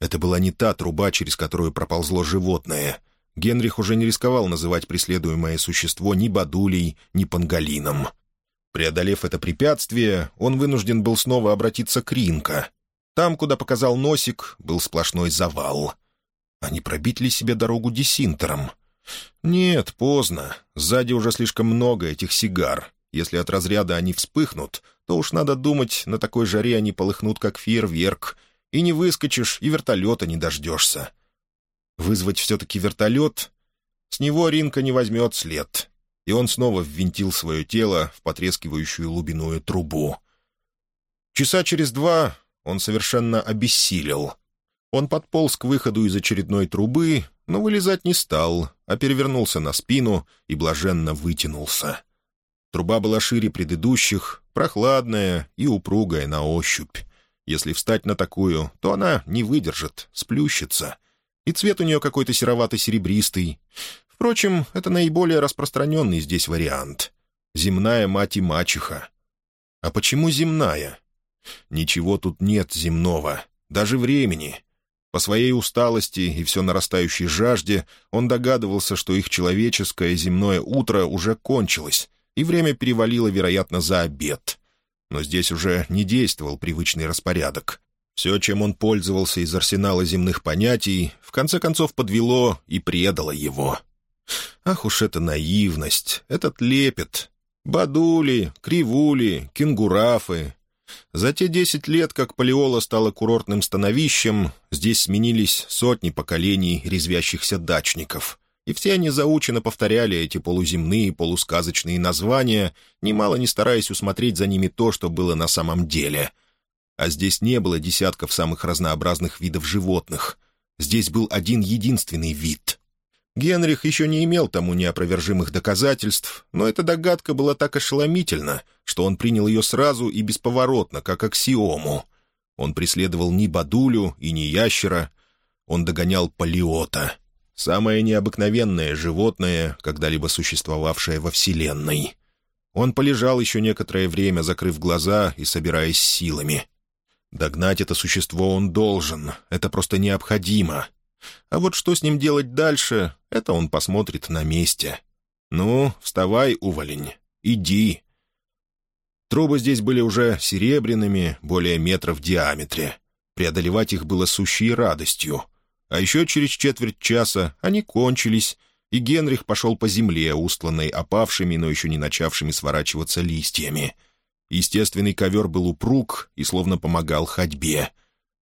Speaker 1: Это была не та труба, через которую проползло животное — Генрих уже не рисковал называть преследуемое существо ни Бадулей, ни Пангалином. Преодолев это препятствие, он вынужден был снова обратиться к Ринко. Там, куда показал носик, был сплошной завал. А не пробить ли себе дорогу десинтером? Нет, поздно. Сзади уже слишком много этих сигар. Если от разряда они вспыхнут, то уж надо думать, на такой жаре они полыхнут, как фейерверк, и не выскочишь, и вертолета не дождешься. Вызвать все-таки вертолет? С него Ринка не возьмет след. И он снова ввинтил свое тело в потрескивающую лубиную трубу. Часа через два он совершенно обессилел. Он подполз к выходу из очередной трубы, но вылезать не стал, а перевернулся на спину и блаженно вытянулся. Труба была шире предыдущих, прохладная и упругая на ощупь. Если встать на такую, то она не выдержит, сплющится. И цвет у нее какой-то серовато-серебристый. Впрочем, это наиболее распространенный здесь вариант. Земная мать и мачеха. А почему земная? Ничего тут нет земного, даже времени. По своей усталости и все нарастающей жажде он догадывался, что их человеческое земное утро уже кончилось, и время перевалило, вероятно, за обед. Но здесь уже не действовал привычный распорядок. Все, чем он пользовался из арсенала земных понятий, в конце концов подвело и предало его. Ах уж эта наивность, этот лепет. Бадули, кривули, кенгурафы. За те десять лет, как Палеола стала курортным становищем, здесь сменились сотни поколений резвящихся дачников — и все они заучено повторяли эти полуземные, полусказочные названия, немало не стараясь усмотреть за ними то, что было на самом деле. А здесь не было десятков самых разнообразных видов животных. Здесь был один единственный вид. Генрих еще не имел тому неопровержимых доказательств, но эта догадка была так ошеломительна, что он принял ее сразу и бесповоротно, как аксиому. Он преследовал ни Бадулю и ни Ящера, он догонял Полиота — Самое необыкновенное животное, когда-либо существовавшее во Вселенной. Он полежал еще некоторое время, закрыв глаза и собираясь силами. Догнать это существо он должен, это просто необходимо. А вот что с ним делать дальше, это он посмотрит на месте. «Ну, вставай, уволень, иди». Трубы здесь были уже серебряными, более метра в диаметре. Преодолевать их было сущей радостью — а еще через четверть часа они кончились, и Генрих пошел по земле, устланной опавшими, но еще не начавшими сворачиваться листьями. Естественный ковер был упруг и словно помогал ходьбе.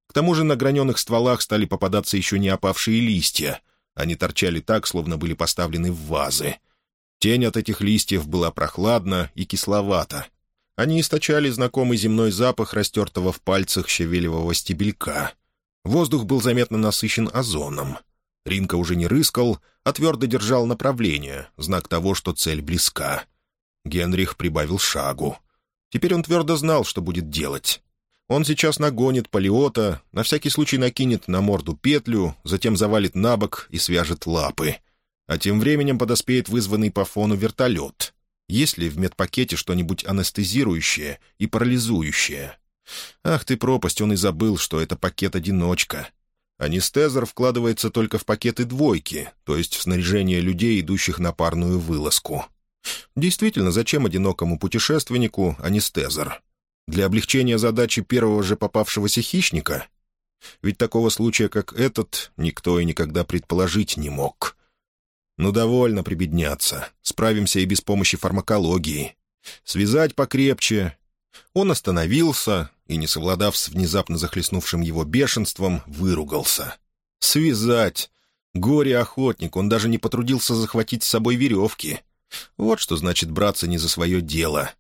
Speaker 1: К тому же на граненых стволах стали попадаться еще не опавшие листья. Они торчали так, словно были поставлены в вазы. Тень от этих листьев была прохладна и кисловата. Они источали знакомый земной запах растертого в пальцах щавелевого стебелька. Воздух был заметно насыщен озоном. Ринка уже не рыскал, а твердо держал направление, знак того, что цель близка. Генрих прибавил шагу. Теперь он твердо знал, что будет делать. Он сейчас нагонит полиота, на всякий случай накинет на морду петлю, затем завалит на бок и свяжет лапы. А тем временем подоспеет вызванный по фону вертолет. Есть ли в медпакете что-нибудь анестезирующее и парализующее? Ах ты пропасть, он и забыл, что это пакет-одиночка. Анестезер вкладывается только в пакеты двойки, то есть в снаряжение людей, идущих на парную вылазку. Действительно, зачем одинокому путешественнику анестезер? Для облегчения задачи первого же попавшегося хищника? Ведь такого случая, как этот, никто и никогда предположить не мог. Ну, довольно прибедняться. Справимся и без помощи фармакологии. Связать покрепче. Он остановился, и, не совладав с внезапно захлестнувшим его бешенством, выругался. «Связать! Горе-охотник, он даже не потрудился захватить с собой веревки. Вот что значит браться не за свое дело.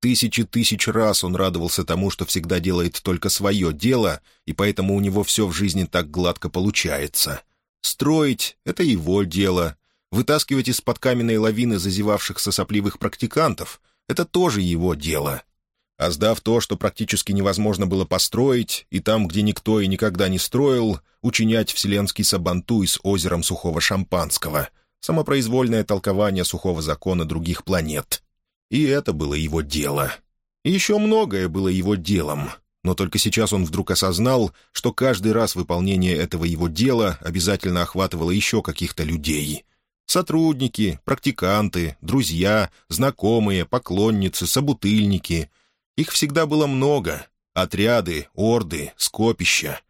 Speaker 1: Тысячи тысяч раз он радовался тому, что всегда делает только свое дело, и поэтому у него все в жизни так гладко получается. Строить — это его дело. Вытаскивать из-под каменной лавины зазевавшихся сопливых практикантов — это тоже его дело. А сдав то, что практически невозможно было построить, и там, где никто и никогда не строил, учинять вселенский сабантуй с озером сухого шампанского, самопроизвольное толкование сухого закона других планет. И это было его дело. И еще многое было его делом, но только сейчас он вдруг осознал, что каждый раз выполнение этого его дела обязательно охватывало еще каких-то людей. Сотрудники, практиканты, друзья, знакомые, поклонницы, собутыльники — их всегда было много. Отряды, орды, скопища.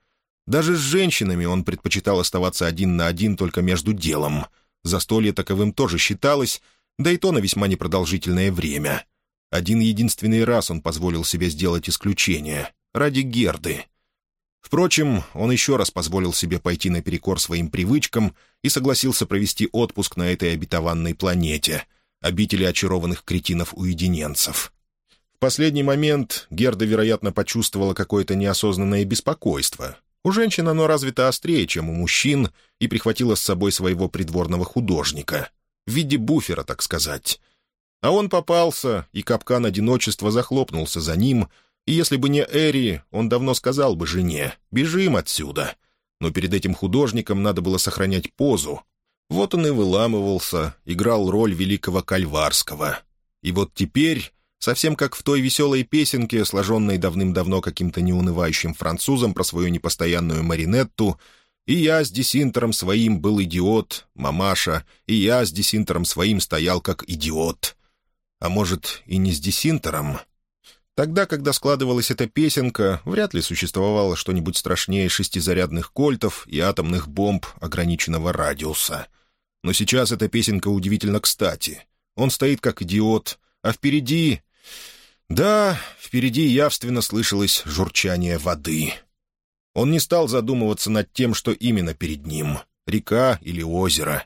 Speaker 1: Даже с женщинами он предпочитал оставаться один на один только между делом. Застолье таковым тоже считалось, да и то на весьма непродолжительное время. Один единственный раз он позволил себе сделать исключение. Ради Герды. Впрочем, он еще раз позволил себе пойти наперекор своим привычкам и согласился провести отпуск на этой обетованной планете, обители очарованных кретинов-уединенцев. В последний момент Герда, вероятно, почувствовала какое-то неосознанное беспокойство. У женщин оно развито острее, чем у мужчин, и прихватила с собой своего придворного художника. В виде буфера, так сказать. А он попался, и капкан одиночества захлопнулся за ним, и если бы не Эри, он давно сказал бы жене «бежим отсюда». Но перед этим художником надо было сохранять позу. Вот он и выламывался, играл роль великого Кальварского. И вот теперь, совсем как в той веселой песенке, сложенной давным-давно каким-то неунывающим французом про свою непостоянную маринетту, и я с десинтером своим был идиот, мамаша, и я с десинтером своим стоял как идиот. А может, и не с десинтером? Тогда, когда складывалась эта песенка, вряд ли существовало что-нибудь страшнее шестизарядных кольтов и атомных бомб ограниченного радиуса. Но сейчас эта песенка удивительно кстати. Он стоит как идиот, а впереди... Да, впереди явственно слышалось журчание воды. Он не стал задумываться над тем, что именно перед ним — река или озеро.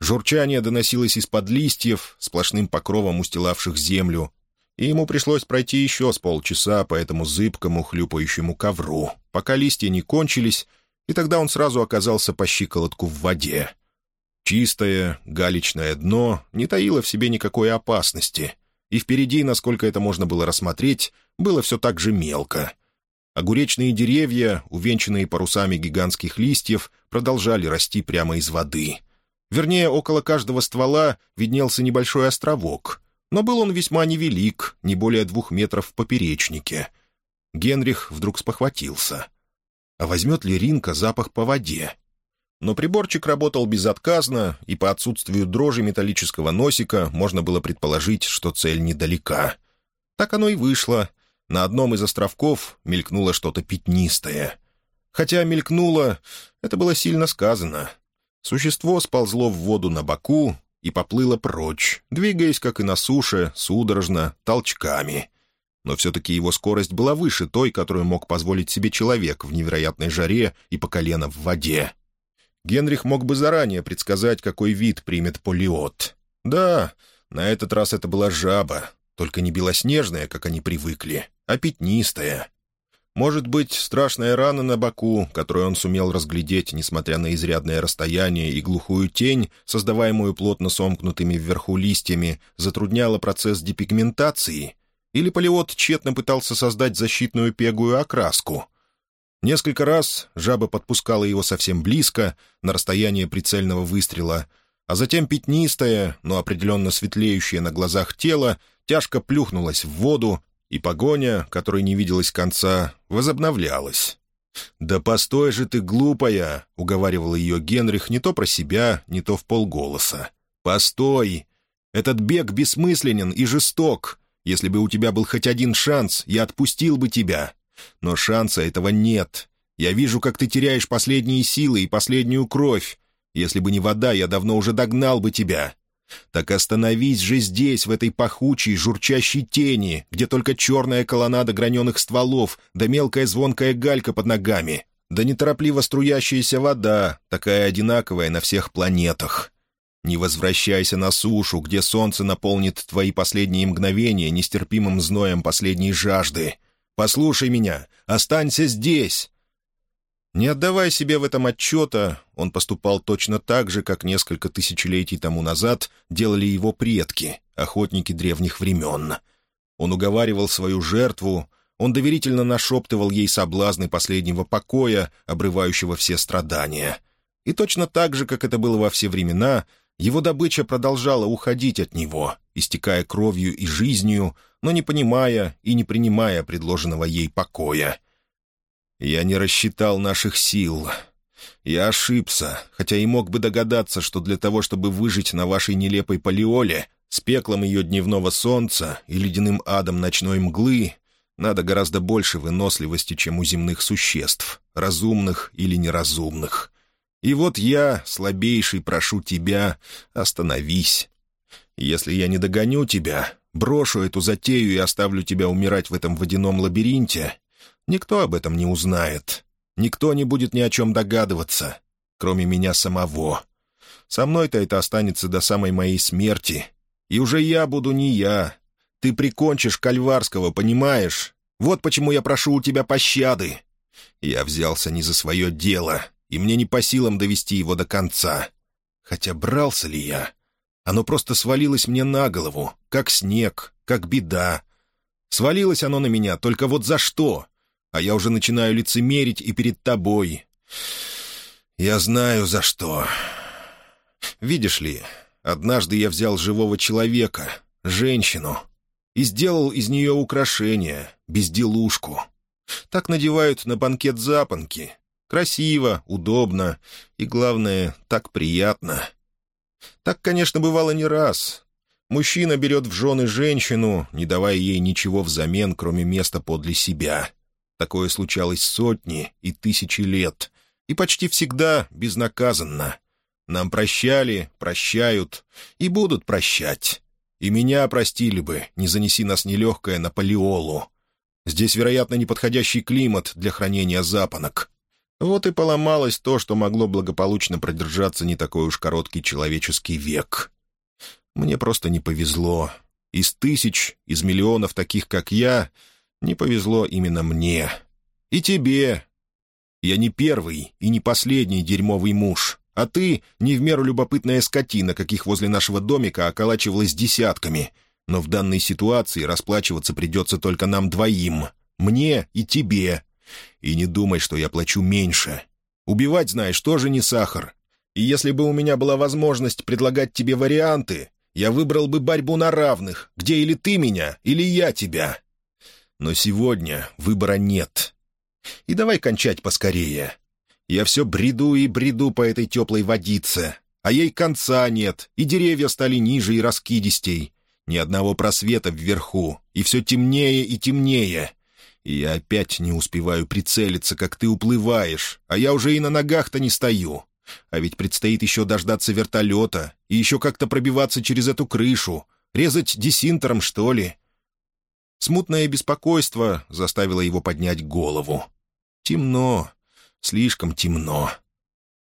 Speaker 1: Журчание доносилось из-под листьев, сплошным покровом устилавших землю, и ему пришлось пройти еще с полчаса по этому зыбкому хлюпающему ковру, пока листья не кончились, и тогда он сразу оказался по щиколотку в воде. Чистое, галечное дно не таило в себе никакой опасности, и впереди, насколько это можно было рассмотреть, было все так же мелко — Огуречные деревья, увенчанные парусами гигантских листьев, продолжали расти прямо из воды. Вернее, около каждого ствола виднелся небольшой островок, но был он весьма невелик, не более двух метров в поперечнике. Генрих вдруг спохватился. А возьмет ли Ринка запах по воде? Но приборчик работал безотказно, и по отсутствию дрожи металлического носика можно было предположить, что цель недалека. Так оно и вышло. На одном из островков мелькнуло что-то пятнистое. Хотя мелькнуло, это было сильно сказано. Существо сползло в воду на боку и поплыло прочь, двигаясь, как и на суше, судорожно, толчками. Но все-таки его скорость была выше той, которую мог позволить себе человек в невероятной жаре и по колено в воде. Генрих мог бы заранее предсказать, какой вид примет полиот. Да, на этот раз это была жаба, только не белоснежная, как они привыкли, а пятнистая. Может быть, страшная рана на боку, которую он сумел разглядеть, несмотря на изрядное расстояние и глухую тень, создаваемую плотно сомкнутыми вверху листьями, затрудняла процесс депигментации, или полиот тщетно пытался создать защитную пегую окраску. Несколько раз жаба подпускала его совсем близко, на расстояние прицельного выстрела, а затем пятнистое, но определенно светлеющее на глазах тело тяжко плюхнулась в воду, и погоня, которой не виделось конца, возобновлялась. «Да постой же ты, глупая!» — уговаривал ее Генрих не то про себя, не то в полголоса. «Постой! Этот бег бессмысленен и жесток. Если бы у тебя был хоть один шанс, я отпустил бы тебя. Но шанса этого нет. Я вижу, как ты теряешь последние силы и последнюю кровь. Если бы не вода, я давно уже догнал бы тебя. Так остановись же здесь, в этой пахучей, журчащей тени, где только черная колоннада граненых стволов, да мелкая звонкая галька под ногами, да неторопливо струящаяся вода, такая одинаковая на всех планетах. Не возвращайся на сушу, где солнце наполнит твои последние мгновения нестерпимым зноем последней жажды. Послушай меня, останься здесь, не отдавая себе в этом отчета, он поступал точно так же, как несколько тысячелетий тому назад делали его предки, охотники древних времен. Он уговаривал свою жертву, он доверительно нашептывал ей соблазны последнего покоя, обрывающего все страдания. И точно так же, как это было во все времена, его добыча продолжала уходить от него, истекая кровью и жизнью, но не понимая и не принимая предложенного ей покоя — я не рассчитал наших сил. Я ошибся, хотя и мог бы догадаться, что для того, чтобы выжить на вашей нелепой полиоле, с пеклом ее дневного солнца и ледяным адом ночной мглы, надо гораздо больше выносливости, чем у земных существ, разумных или неразумных. И вот я, слабейший, прошу тебя, остановись. Если я не догоню тебя, брошу эту затею и оставлю тебя умирать в этом водяном лабиринте, Никто об этом не узнает. Никто не будет ни о чем догадываться, кроме меня самого. Со мной-то это останется до самой моей смерти. И уже я буду не я. Ты прикончишь Кальварского, понимаешь? Вот почему я прошу у тебя пощады. Я взялся не за свое дело, и мне не по силам довести его до конца. Хотя брался ли я? Оно просто свалилось мне на голову, как снег, как беда. Свалилось оно на меня, только вот за что? А я уже начинаю лицемерить и перед тобой. Я знаю, за что. Видишь ли, однажды я взял живого человека, женщину, и сделал из нее украшение, безделушку. Так надевают на банкет запонки. Красиво, удобно и, главное, так приятно. Так, конечно, бывало не раз. Мужчина берет в жены женщину, не давая ей ничего взамен, кроме места подле себя. Такое случалось сотни и тысячи лет, и почти всегда безнаказанно. Нам прощали, прощают и будут прощать. И меня простили бы, не занеси нас нелегкое на Палеолу. Здесь, вероятно, неподходящий климат для хранения запонок. Вот и поломалось то, что могло благополучно продержаться не такой уж короткий человеческий век. Мне просто не повезло. Из тысяч, из миллионов таких, как я, не повезло именно мне. И тебе. Я не первый и не последний дерьмовый муж. А ты — не в меру любопытная скотина, каких возле нашего домика околачивалась десятками. Но в данной ситуации расплачиваться придется только нам двоим. Мне и тебе. И не думай, что я плачу меньше. Убивать, знаешь, тоже не сахар. И если бы у меня была возможность предлагать тебе варианты, я выбрал бы борьбу на равных, где или ты меня, или я тебя. Но сегодня выбора нет. И давай кончать поскорее. Я все бреду и бреду по этой теплой водице, а ей конца нет, и деревья стали ниже и раскидистей. Ни одного просвета вверху, и все темнее и темнее. И я опять не успеваю прицелиться, как ты уплываешь, а я уже и на ногах-то не стою. А ведь предстоит еще дождаться вертолета и еще как-то пробиваться через эту крышу, резать десинтером, что ли. Смутное беспокойство заставило его поднять голову. Темно, слишком темно.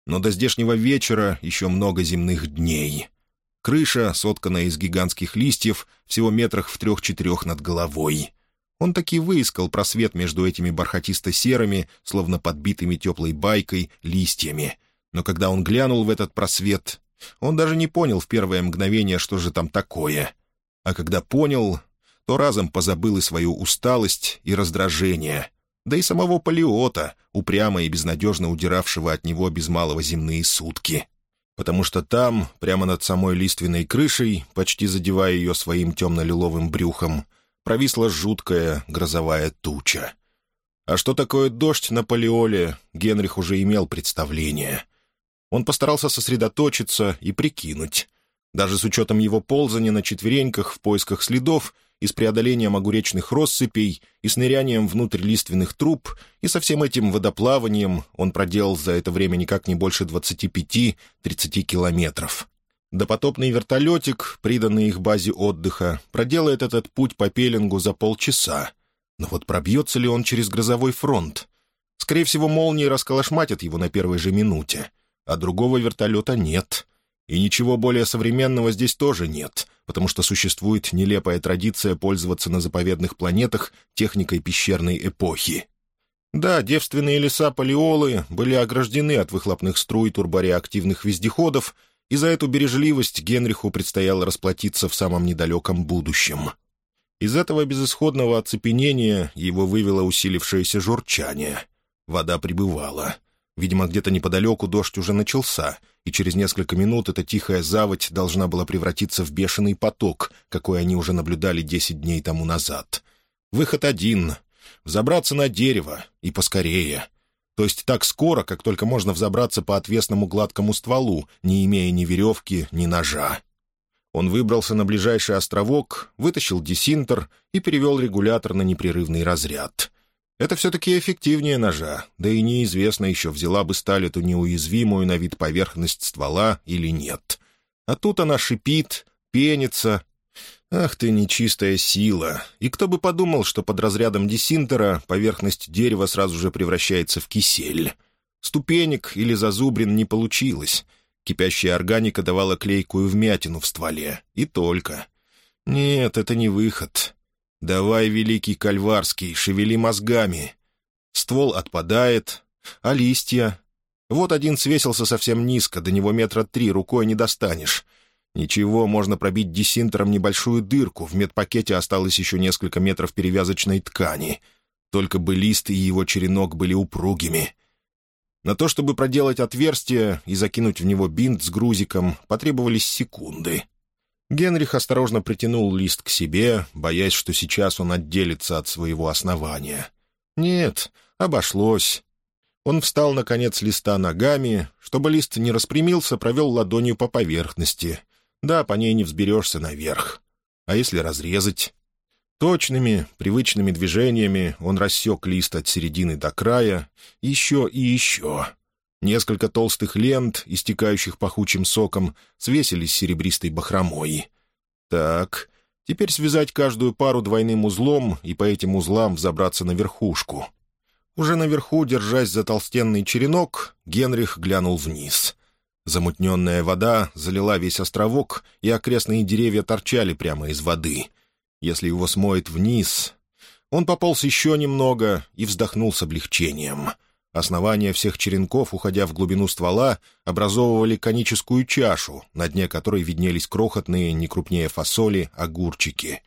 Speaker 1: Но до здешнего вечера еще много земных дней. Крыша, сотканная из гигантских листьев, всего метрах в трех-четырех над головой. Он таки выискал просвет между этими бархатисто-серыми, словно подбитыми теплой байкой, листьями. Но когда он глянул в этот просвет, он даже не понял в первое мгновение, что же там такое. А когда понял, то разом позабыл и свою усталость, и раздражение — да и самого Полиота, упрямо и безнадежно удиравшего от него без малого земные сутки. Потому что там, прямо над самой лиственной крышей, почти задевая ее своим темно-лиловым брюхом, провисла жуткая грозовая туча. А что такое дождь на Палеоле, Генрих уже имел представление. Он постарался сосредоточиться и прикинуть. Даже с учетом его ползания на четвереньках в поисках следов — и с преодолением огуречных россыпей, и с нырянием внутрь лиственных труб, и со всем этим водоплаванием он проделал за это время никак не больше 25-30 километров. Допотопный вертолетик, приданный их базе отдыха, проделает этот путь по пеленгу за полчаса. Но вот пробьется ли он через грозовой фронт? Скорее всего, молнии расколошматят его на первой же минуте. А другого вертолета нет. И ничего более современного здесь тоже нет, потому что существует нелепая традиция пользоваться на заповедных планетах техникой пещерной эпохи. Да, девственные леса Палеолы были ограждены от выхлопных струй турбореактивных вездеходов, и за эту бережливость Генриху предстояло расплатиться в самом недалеком будущем. Из этого безысходного оцепенения его вывело усилившееся журчание. Вода прибывала — Видимо, где-то неподалеку дождь уже начался, и через несколько минут эта тихая заводь должна была превратиться в бешеный поток, какой они уже наблюдали десять дней тому назад. Выход один — взобраться на дерево, и поскорее. То есть так скоро, как только можно взобраться по отвесному гладкому стволу, не имея ни веревки, ни ножа. Он выбрался на ближайший островок, вытащил десинтер и перевел регулятор на непрерывный разряд — это все-таки эффективнее ножа, да и неизвестно еще, взяла бы сталь эту неуязвимую на вид поверхность ствола или нет. А тут она шипит, пенится. Ах ты, нечистая сила! И кто бы подумал, что под разрядом десинтера поверхность дерева сразу же превращается в кисель. Ступенек или зазубрин не получилось. Кипящая органика давала клейкую вмятину в стволе. И только. Нет, это не выход. «Давай, великий Кальварский, шевели мозгами». Ствол отпадает, а листья... Вот один свесился совсем низко, до него метра три рукой не достанешь. Ничего, можно пробить десинтером небольшую дырку, в медпакете осталось еще несколько метров перевязочной ткани. Только бы лист и его черенок были упругими. На то, чтобы проделать отверстие и закинуть в него бинт с грузиком, потребовались секунды. Генрих осторожно притянул лист к себе, боясь, что сейчас он отделится от своего основания. Нет, обошлось. Он встал на конец листа ногами, чтобы лист не распрямился, провел ладонью по поверхности. Да, по ней не взберешься наверх. А если разрезать? Точными, привычными движениями он рассек лист от середины до края, еще и еще. Несколько толстых лент, истекающих пахучим соком, свесились серебристой бахромой. Так, теперь связать каждую пару двойным узлом и по этим узлам взобраться на верхушку. Уже наверху, держась за толстенный черенок, Генрих глянул вниз. Замутненная вода залила весь островок, и окрестные деревья торчали прямо из воды. Если его смоет вниз... Он пополз еще немного и вздохнул с облегчением. Основания всех черенков, уходя в глубину ствола, образовывали коническую чашу, на дне которой виднелись крохотные, не крупнее фасоли, огурчики.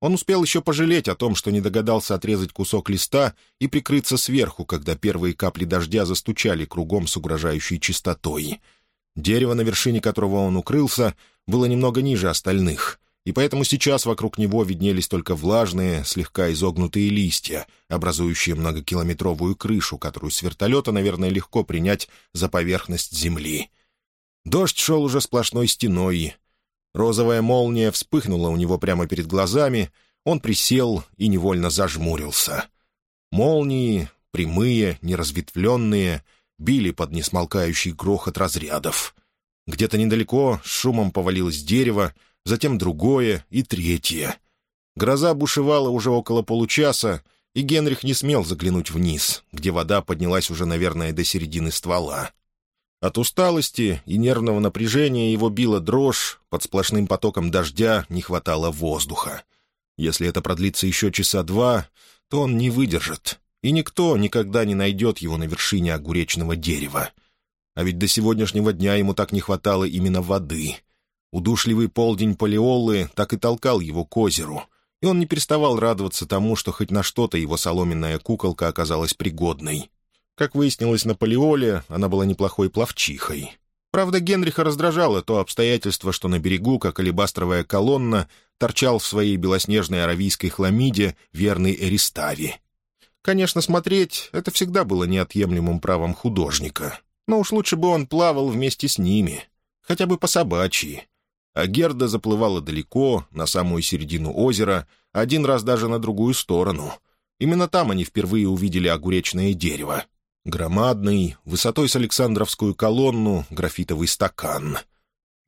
Speaker 1: Он успел еще пожалеть о том, что не догадался отрезать кусок листа и прикрыться сверху, когда первые капли дождя застучали кругом с угрожающей чистотой — Дерево, на вершине которого он укрылся, было немного ниже остальных, и поэтому сейчас вокруг него виднелись только влажные, слегка изогнутые листья, образующие многокилометровую крышу, которую с вертолета, наверное, легко принять за поверхность земли. Дождь шел уже сплошной стеной. Розовая молния вспыхнула у него прямо перед глазами, он присел и невольно зажмурился. Молнии, прямые, неразветвленные — били под несмолкающий грохот разрядов. Где-то недалеко шумом повалилось дерево, затем другое и третье. Гроза бушевала уже около получаса, и Генрих не смел заглянуть вниз, где вода поднялась уже, наверное, до середины ствола. От усталости и нервного напряжения его била дрожь, под сплошным потоком дождя не хватало воздуха. Если это продлится еще часа два, то он не выдержит и никто никогда не найдет его на вершине огуречного дерева. А ведь до сегодняшнего дня ему так не хватало именно воды. Удушливый полдень Палеолы так и толкал его к озеру, и он не переставал радоваться тому, что хоть на что-то его соломенная куколка оказалась пригодной. Как выяснилось на Палеоле, она была неплохой пловчихой. Правда, Генриха раздражало то обстоятельство, что на берегу, как алебастровая колонна, торчал в своей белоснежной аравийской хламиде верный Эристави — Конечно, смотреть — это всегда было неотъемлемым правом художника. Но уж лучше бы он плавал вместе с ними, хотя бы по собачьи. А Герда заплывала далеко, на самую середину озера, один раз даже на другую сторону. Именно там они впервые увидели огуречное дерево. Громадный, высотой с Александровскую колонну, графитовый стакан —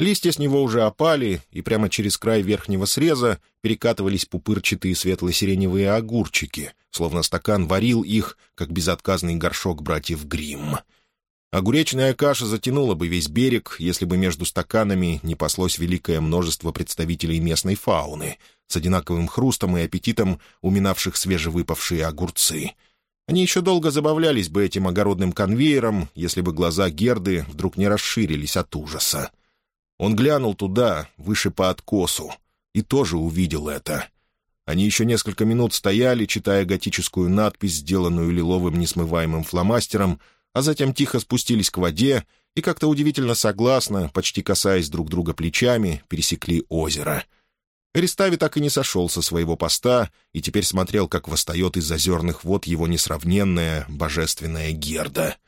Speaker 1: Листья с него уже опали, и прямо через край верхнего среза перекатывались пупырчатые светло-сиреневые огурчики, словно стакан варил их, как безотказный горшок братьев Гримм. Огуречная каша затянула бы весь берег, если бы между стаканами не паслось великое множество представителей местной фауны, с одинаковым хрустом и аппетитом уминавших свежевыпавшие огурцы. Они еще долго забавлялись бы этим огородным конвейером, если бы глаза Герды вдруг не расширились от ужаса. Он глянул туда, выше по откосу, и тоже увидел это. Они еще несколько минут стояли, читая готическую надпись, сделанную лиловым несмываемым фломастером, а затем тихо спустились к воде и как-то удивительно согласно, почти касаясь друг друга плечами, пересекли озеро. Эристави так и не сошел со своего поста и теперь смотрел, как восстает из озерных вод его несравненная божественная Герда —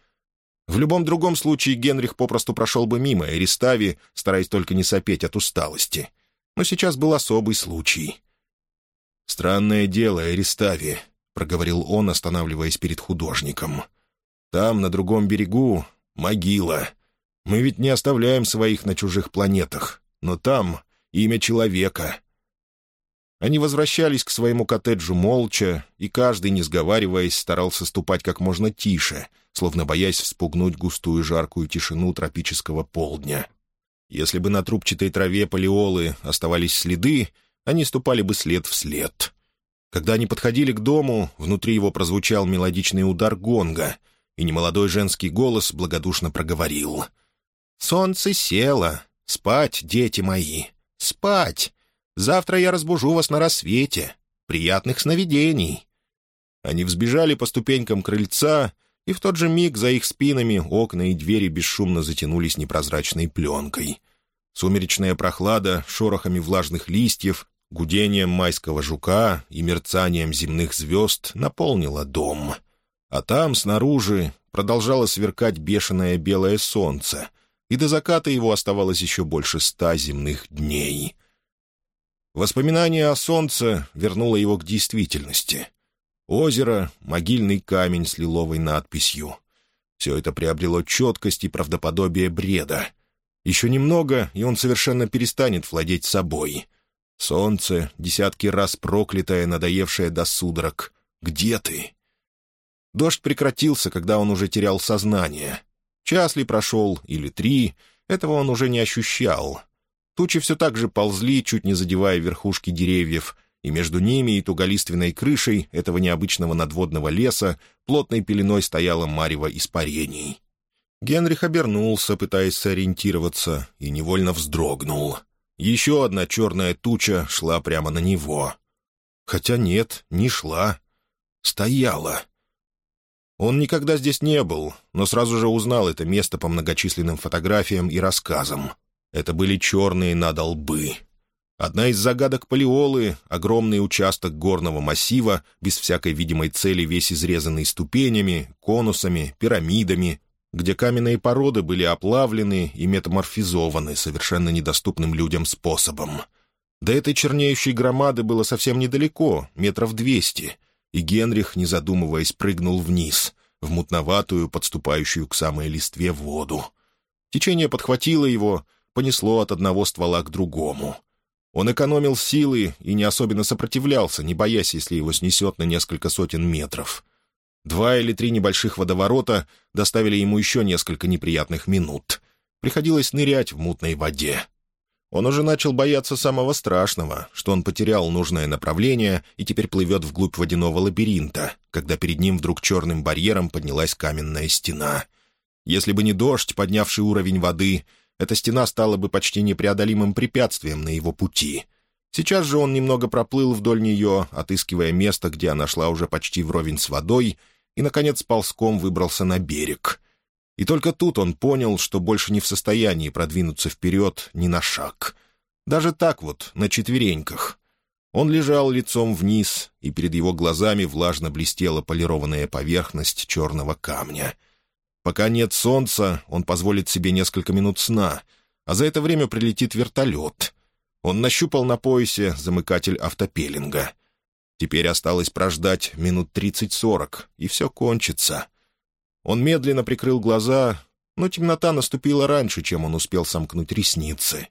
Speaker 1: в любом другом случае Генрих попросту прошел бы мимо Эристави, стараясь только не сопеть от усталости. Но сейчас был особый случай. «Странное дело, Эристави», — проговорил он, останавливаясь перед художником. «Там, на другом берегу, могила. Мы ведь не оставляем своих на чужих планетах, но там имя человека». Они возвращались к своему коттеджу молча, и каждый, не сговариваясь, старался ступать как можно тише — словно боясь вспугнуть густую жаркую тишину тропического полдня. Если бы на трубчатой траве полиолы оставались следы, они ступали бы след в след. Когда они подходили к дому, внутри его прозвучал мелодичный удар гонга, и немолодой женский голос благодушно проговорил. «Солнце село. Спать, дети мои, спать! Завтра я разбужу вас на рассвете. Приятных сновидений!» Они взбежали по ступенькам крыльца, и в тот же миг за их спинами окна и двери бесшумно затянулись непрозрачной пленкой. Сумеречная прохлада шорохами влажных листьев, гудением майского жука и мерцанием земных звезд наполнила дом. А там, снаружи, продолжало сверкать бешеное белое солнце, и до заката его оставалось еще больше ста земных дней. Воспоминание о солнце вернуло его к действительности. Озеро, могильный камень с лиловой надписью. Все это приобрело четкость и правдоподобие бреда. Еще немного, и он совершенно перестанет владеть собой. Солнце, десятки раз проклятое, надоевшее до судорог. «Где ты?» Дождь прекратился, когда он уже терял сознание. Час ли прошел, или три, этого он уже не ощущал. Тучи все так же ползли, чуть не задевая верхушки деревьев, и между ними и туголиственной крышей этого необычного надводного леса плотной пеленой стояла марево испарений. Генрих обернулся, пытаясь сориентироваться, и невольно вздрогнул. Еще одна черная туча шла прямо на него. Хотя нет, не шла. Стояла. Он никогда здесь не был, но сразу же узнал это место по многочисленным фотографиям и рассказам. Это были черные надолбы. Одна из загадок Палеолы — огромный участок горного массива, без всякой видимой цели весь изрезанный ступенями, конусами, пирамидами, где каменные породы были оплавлены и метаморфизованы совершенно недоступным людям способом. До этой чернеющей громады было совсем недалеко, метров двести, и Генрих, не задумываясь, прыгнул вниз, в мутноватую, подступающую к самой листве воду. Течение подхватило его, понесло от одного ствола к другому. Он экономил силы и не особенно сопротивлялся, не боясь, если его снесет на несколько сотен метров. Два или три небольших водоворота доставили ему еще несколько неприятных минут. Приходилось нырять в мутной воде. Он уже начал бояться самого страшного, что он потерял нужное направление и теперь плывет вглубь водяного лабиринта, когда перед ним вдруг черным барьером поднялась каменная стена. Если бы не дождь, поднявший уровень воды, эта стена стала бы почти непреодолимым препятствием на его пути. Сейчас же он немного проплыл вдоль нее, отыскивая место, где она шла уже почти вровень с водой, и, наконец, ползком выбрался на берег. И только тут он понял, что больше не в состоянии продвинуться вперед ни на шаг. Даже так вот, на четвереньках. Он лежал лицом вниз, и перед его глазами влажно блестела полированная поверхность черного камня. Пока нет солнца, он позволит себе несколько минут сна, а за это время прилетит вертолет. Он нащупал на поясе замыкатель автопеллинга. Теперь осталось прождать минут тридцать-сорок, и все кончится. Он медленно прикрыл глаза, но темнота наступила раньше, чем он успел сомкнуть ресницы.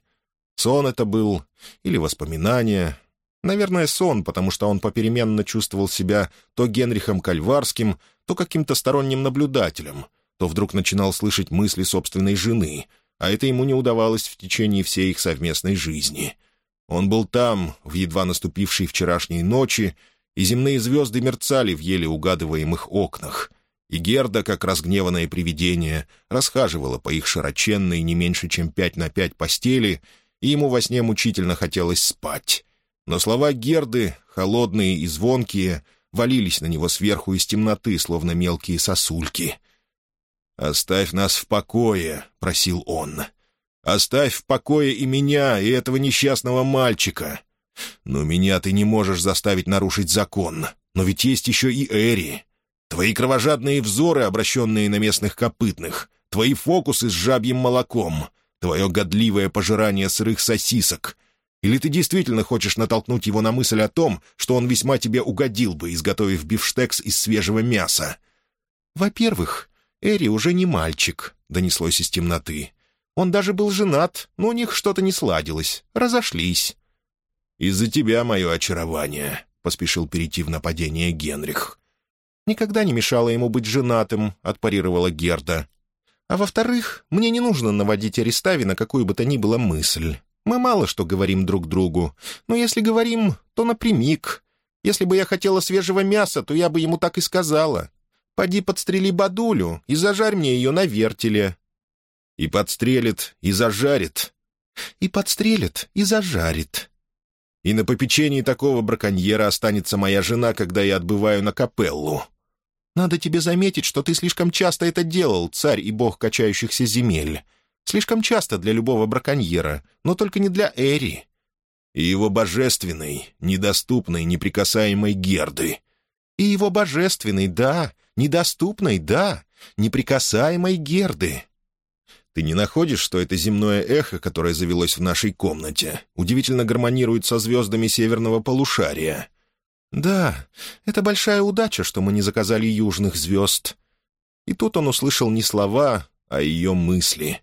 Speaker 1: Сон это был или воспоминание. Наверное, сон, потому что он попеременно чувствовал себя то Генрихом Кальварским, то каким-то сторонним наблюдателем, то вдруг начинал слышать мысли собственной жены, а это ему не удавалось в течение всей их совместной жизни. Он был там, в едва наступившей вчерашней ночи, и земные звезды мерцали в еле угадываемых окнах — и Герда, как разгневанное привидение, расхаживала по их широченной не меньше, чем пять на пять постели, и ему во сне мучительно хотелось спать. Но слова Герды, холодные и звонкие, валились на него сверху из темноты, словно мелкие сосульки. «Оставь нас в покое», — просил он. «Оставь в покое и меня, и этого несчастного мальчика. Но меня ты не можешь заставить нарушить закон. Но ведь есть еще и Эри. Твои кровожадные взоры, обращенные на местных копытных, твои фокусы с жабьим молоком, твое годливое пожирание сырых сосисок. Или ты действительно хочешь натолкнуть его на мысль о том, что он весьма тебе угодил бы, изготовив бифштекс из свежего мяса? «Во-первых, Эри уже не мальчик», — донеслось из темноты. «Он даже был женат, но у них что-то не сладилось. Разошлись». «Из-за тебя мое очарование», — поспешил перейти в нападение Генрих никогда не мешало ему быть женатым», — отпарировала Герда. «А во-вторых, мне не нужно наводить Арестави на какую бы то ни было мысль. Мы мало что говорим друг другу, но если говорим, то напрямик. Если бы я хотела свежего мяса, то я бы ему так и сказала. Поди подстрели бадулю и зажарь мне ее на вертеле». «И подстрелит, и зажарит.
Speaker 2: И подстрелит, и зажарит.
Speaker 1: И на попечении такого браконьера останется моя жена, когда я отбываю на капеллу.
Speaker 2: Надо тебе заметить, что ты слишком часто это делал, царь и бог качающихся земель. Слишком часто для любого браконьера, но только не для Эри.
Speaker 1: И его божественной, недоступной, неприкасаемой Герды.
Speaker 2: И его божественной, да, недоступной, да, неприкасаемой Герды.
Speaker 1: Ты не находишь, что это земное эхо, которое завелось в нашей комнате, удивительно гармонирует со звездами северного полушария?
Speaker 2: Да, это большая удача, что мы не заказали южных звезд.
Speaker 1: И тут он услышал не слова, а ее мысли.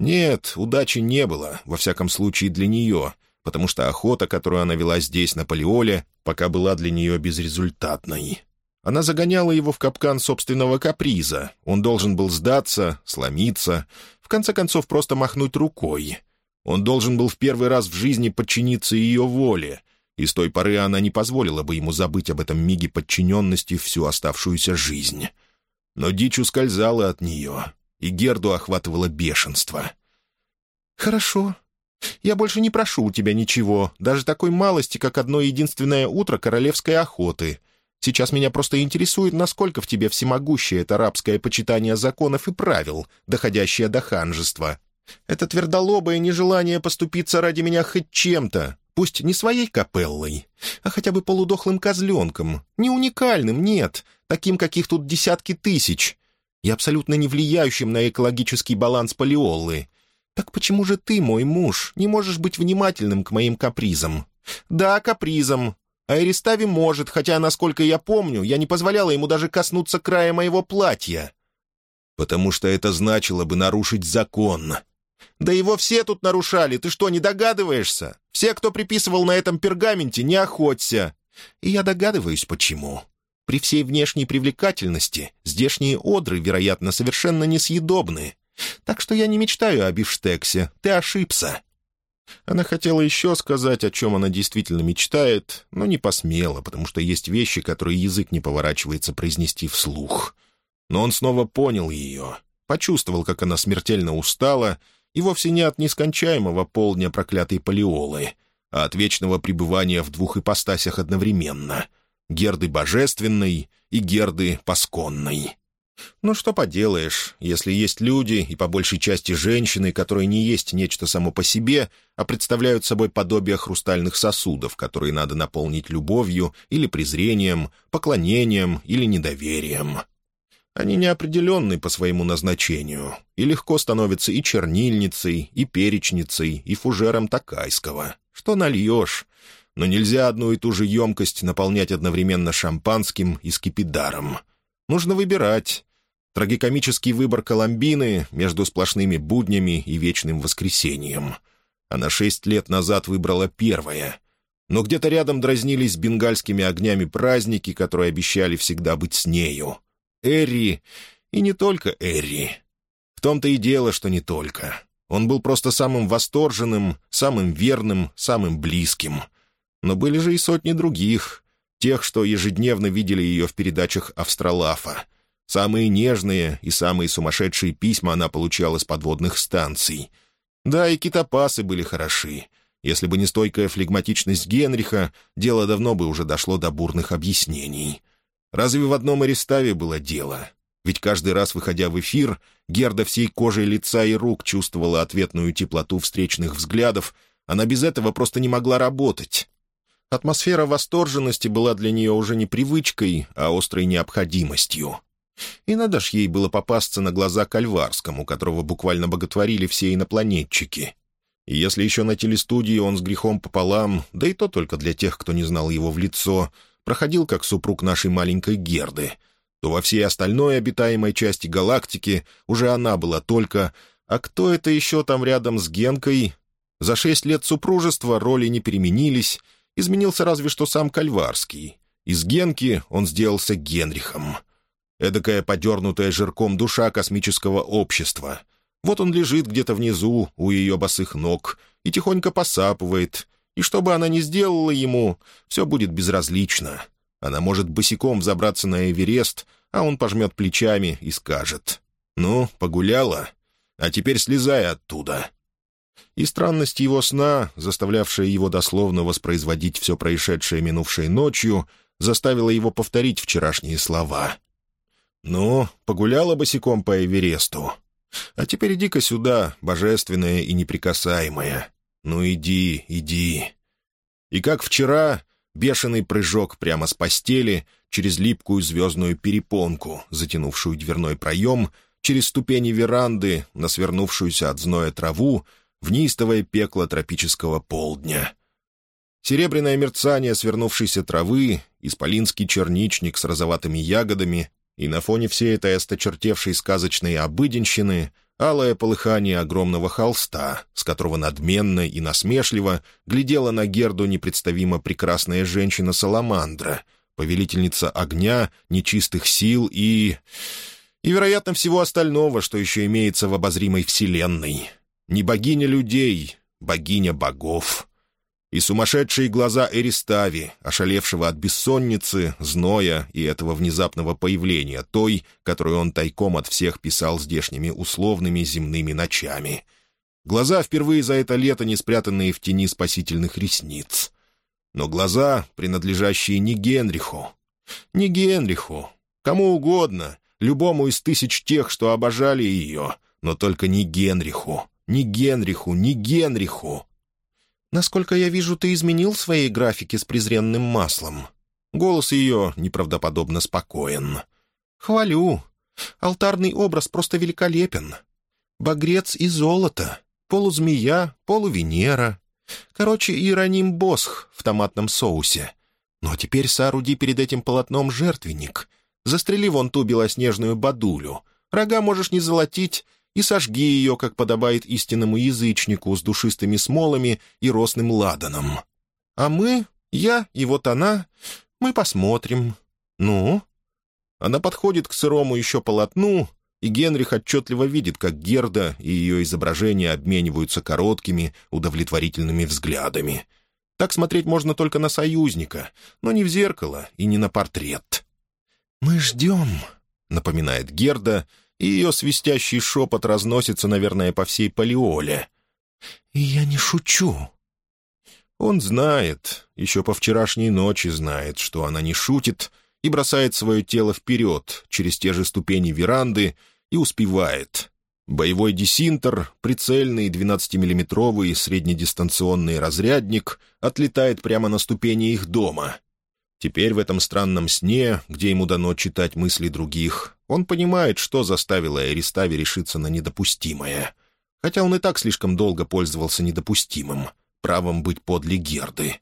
Speaker 1: Нет, удачи не было, во всяком случае для нее, потому что охота, которую она вела здесь, на Палеоле, пока была для нее безрезультатной. Она загоняла его в капкан собственного каприза. Он должен был сдаться, сломиться, в конце концов просто махнуть рукой. Он должен был в первый раз в жизни подчиниться ее воле, и с той поры она не позволила бы ему забыть об этом миге подчиненности всю оставшуюся жизнь. Но дичь ускользала от нее, и Герду охватывало бешенство.
Speaker 2: «Хорошо. Я больше не прошу у тебя ничего, даже такой малости, как одно единственное утро королевской охоты», Сейчас меня просто интересует, насколько в тебе всемогущее это рабское почитание законов и правил, доходящее до ханжества. Это твердолобое нежелание поступиться ради меня хоть чем-то, пусть не своей капеллой, а хотя бы полудохлым козленком, не уникальным, нет, таким, каких тут десятки тысяч, и абсолютно не влияющим на экологический баланс палеоллы. Так почему же ты, мой муж, не можешь быть внимательным к моим капризам? Да, капризам, а Эристави может, хотя, насколько я помню, я не позволяла ему даже коснуться края моего платья.
Speaker 1: Потому что это значило бы нарушить закон.
Speaker 2: Да его все тут нарушали, ты что, не догадываешься? Все, кто приписывал на этом пергаменте, не охоться. И я догадываюсь, почему. При всей внешней привлекательности здешние одры, вероятно, совершенно несъедобны. Так что я не мечтаю о бифштексе, ты ошибся. Она хотела еще сказать, о чем она действительно мечтает, но не посмела, потому что есть вещи, которые язык не поворачивается произнести вслух. Но он снова понял ее, почувствовал, как она смертельно устала, и вовсе не от нескончаемого полдня проклятой палеолы, а от вечного пребывания в двух ипостасях одновременно — Герды божественной и Герды пасконной. Ну что поделаешь, если есть люди, и по большей части женщины, которые не есть нечто само по себе, а представляют собой подобие хрустальных сосудов, которые надо наполнить любовью или презрением, поклонением или недоверием. Они неопределенны по своему назначению и легко становятся и чернильницей, и перечницей, и фужером такайского. Что нальешь? Но нельзя одну и ту же емкость наполнять одновременно шампанским и скипидаром — Нужно выбирать. Трагикомический выбор Коломбины между сплошными буднями и вечным воскресением. Она шесть лет назад выбрала первое. Но где-то рядом дразнились бенгальскими огнями праздники, которые обещали всегда быть с нею. Эри, и не только Эри. В том-то и дело, что не только. Он был просто самым восторженным, самым верным, самым близким. Но были же и сотни других, тех, что ежедневно видели ее в передачах «Австралафа». Самые нежные и самые сумасшедшие письма она получала с подводных станций. Да, и китопасы были хороши. Если бы не стойкая флегматичность Генриха, дело давно бы уже дошло до бурных объяснений. Разве в одном Ареставе было дело? Ведь каждый раз, выходя в эфир, Герда всей кожей лица и рук чувствовала ответную теплоту встречных взглядов, она без этого просто не могла работать. Атмосфера восторженности была для нее уже не привычкой, а острой необходимостью. И надо ж ей было попасться на глаза Кальварскому, которого буквально боготворили все инопланетчики. И если еще на телестудии он с грехом пополам, да и то только для тех, кто не знал его в лицо, проходил как супруг нашей маленькой Герды, то во всей остальной обитаемой части галактики уже она была только «А кто это еще там рядом с Генкой?» За шесть лет супружества роли не переменились, Изменился разве что сам Кальварский. Из Генки он сделался Генрихом. Эдакая подернутая жирком душа космического общества. Вот он лежит где-то внизу, у ее босых ног, и тихонько посапывает. И что бы она ни сделала ему, все будет безразлично. Она может босиком забраться на Эверест, а он пожмет плечами и скажет. «Ну, погуляла? А теперь слезай оттуда».
Speaker 1: И странность его сна, заставлявшая его дословно воспроизводить все происшедшее минувшей ночью, заставила его повторить вчерашние слова. «Ну, погуляла босиком по Эвересту. А теперь иди-ка сюда, божественная и неприкасаемая. Ну иди, иди». И как вчера, бешеный прыжок прямо с постели, через липкую звездную перепонку, затянувшую дверной проем, через ступени веранды, на свернувшуюся от зноя траву, в неистовое пекло тропического полдня. Серебряное мерцание свернувшейся травы, исполинский черничник с розоватыми ягодами, и на фоне всей этой осточертевшей сказочной обыденщины алое полыхание огромного холста, с которого надменно и насмешливо глядела на Герду непредставимо прекрасная женщина-саламандра, повелительница огня, нечистых сил и... и, вероятно, всего остального, что еще имеется в обозримой вселенной. Не богиня людей, богиня богов и сумасшедшие глаза Эристави, ошалевшего от бессонницы, зноя и этого внезапного появления той, которую он тайком от всех писал здешними условными земными ночами. Глаза, впервые за это лето не спрятанные в тени спасительных ресниц. Но глаза, принадлежащие не Генриху. Не Генриху. Кому угодно, любому из тысяч тех, что обожали ее, но только не Генриху. Не Генриху, не Генриху. «Насколько я вижу, ты изменил свои графики с презренным маслом». Голос ее неправдоподобно спокоен. «Хвалю. Алтарный образ просто великолепен. Багрец и золото, полузмея, полувенера. Короче, Иероним Босх в томатном соусе. Но теперь сооруди перед этим полотном жертвенник. Застрели вон ту белоснежную бадулю. Рога можешь не золотить, и сожги ее, как подобает истинному язычнику, с душистыми смолами и росным ладаном. А мы, я и вот она, мы посмотрим. Ну?» Она подходит к сырому еще полотну, и Генрих отчетливо видит, как Герда и ее изображение обмениваются короткими, удовлетворительными взглядами. Так смотреть можно только на союзника, но не в зеркало и не на портрет. «Мы ждем», — напоминает Герда, и ее свистящий шепот разносится, наверное, по всей Палеоле. «И я не шучу». Он знает, еще по вчерашней ночи знает, что она не шутит, и бросает свое тело вперед, через те же ступени веранды, и успевает. Боевой десинтер, прицельный 12-миллиметровый среднедистанционный разрядник, отлетает прямо на ступени их дома. Теперь в этом странном сне, где ему дано читать мысли других, он понимает, что заставило Эристави решиться на недопустимое. Хотя он и так слишком долго пользовался недопустимым, правом быть подле Герды.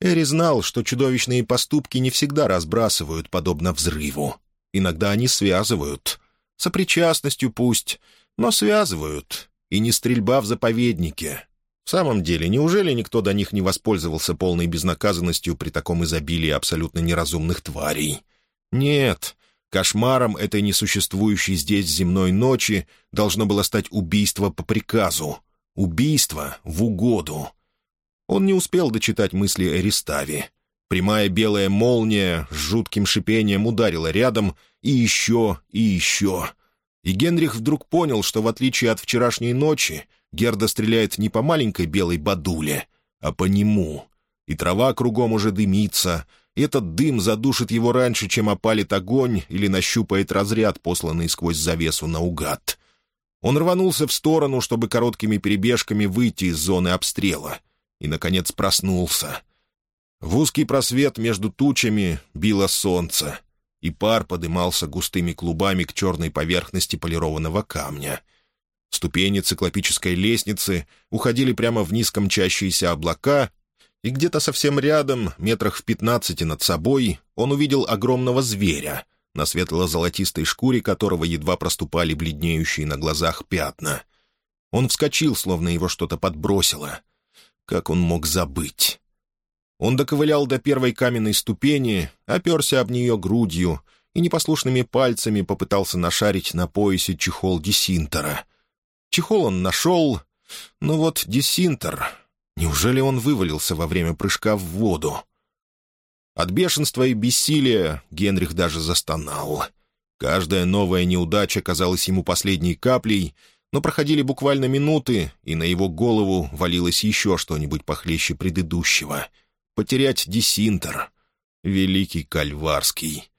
Speaker 1: Эри знал, что чудовищные поступки не всегда разбрасывают, подобно взрыву. Иногда они связывают. Сопричастностью пусть, но связывают. И не стрельба в заповеднике. В самом деле, неужели никто до них не воспользовался полной безнаказанностью при таком изобилии абсолютно неразумных тварей? Нет, Кошмаром этой несуществующей здесь земной ночи должно было стать убийство по приказу. Убийство в угоду. Он не успел дочитать мысли Эристави. Прямая белая молния с жутким шипением ударила рядом, и еще, и еще. И Генрих вдруг понял, что в отличие от вчерашней ночи, Герда стреляет не по маленькой белой бадуле, а по нему. И трава кругом уже дымится, этот дым задушит его раньше, чем опалит огонь или нащупает разряд, посланный сквозь завесу наугад. Он рванулся в сторону, чтобы короткими перебежками выйти из зоны обстрела. И, наконец, проснулся. В узкий просвет между тучами било солнце, и пар подымался густыми клубами к черной поверхности полированного камня. Ступени циклопической лестницы уходили прямо в низко мчащиеся облака, и где-то совсем рядом, метрах в пятнадцати над собой, он увидел огромного зверя, на светло-золотистой шкуре которого едва проступали бледнеющие на глазах пятна. Он вскочил, словно его что-то подбросило. Как он мог забыть? Он доковылял до первой каменной ступени, оперся об нее грудью и непослушными пальцами попытался нашарить на поясе чехол десинтера. Чехол он нашел, но вот десинтер Неужели он вывалился во время прыжка в воду? От бешенства и бессилия Генрих даже застонал. Каждая новая неудача казалась ему последней каплей, но проходили буквально минуты, и на его голову валилось еще что-нибудь похлеще предыдущего. Потерять десинтер. Великий Кальварский.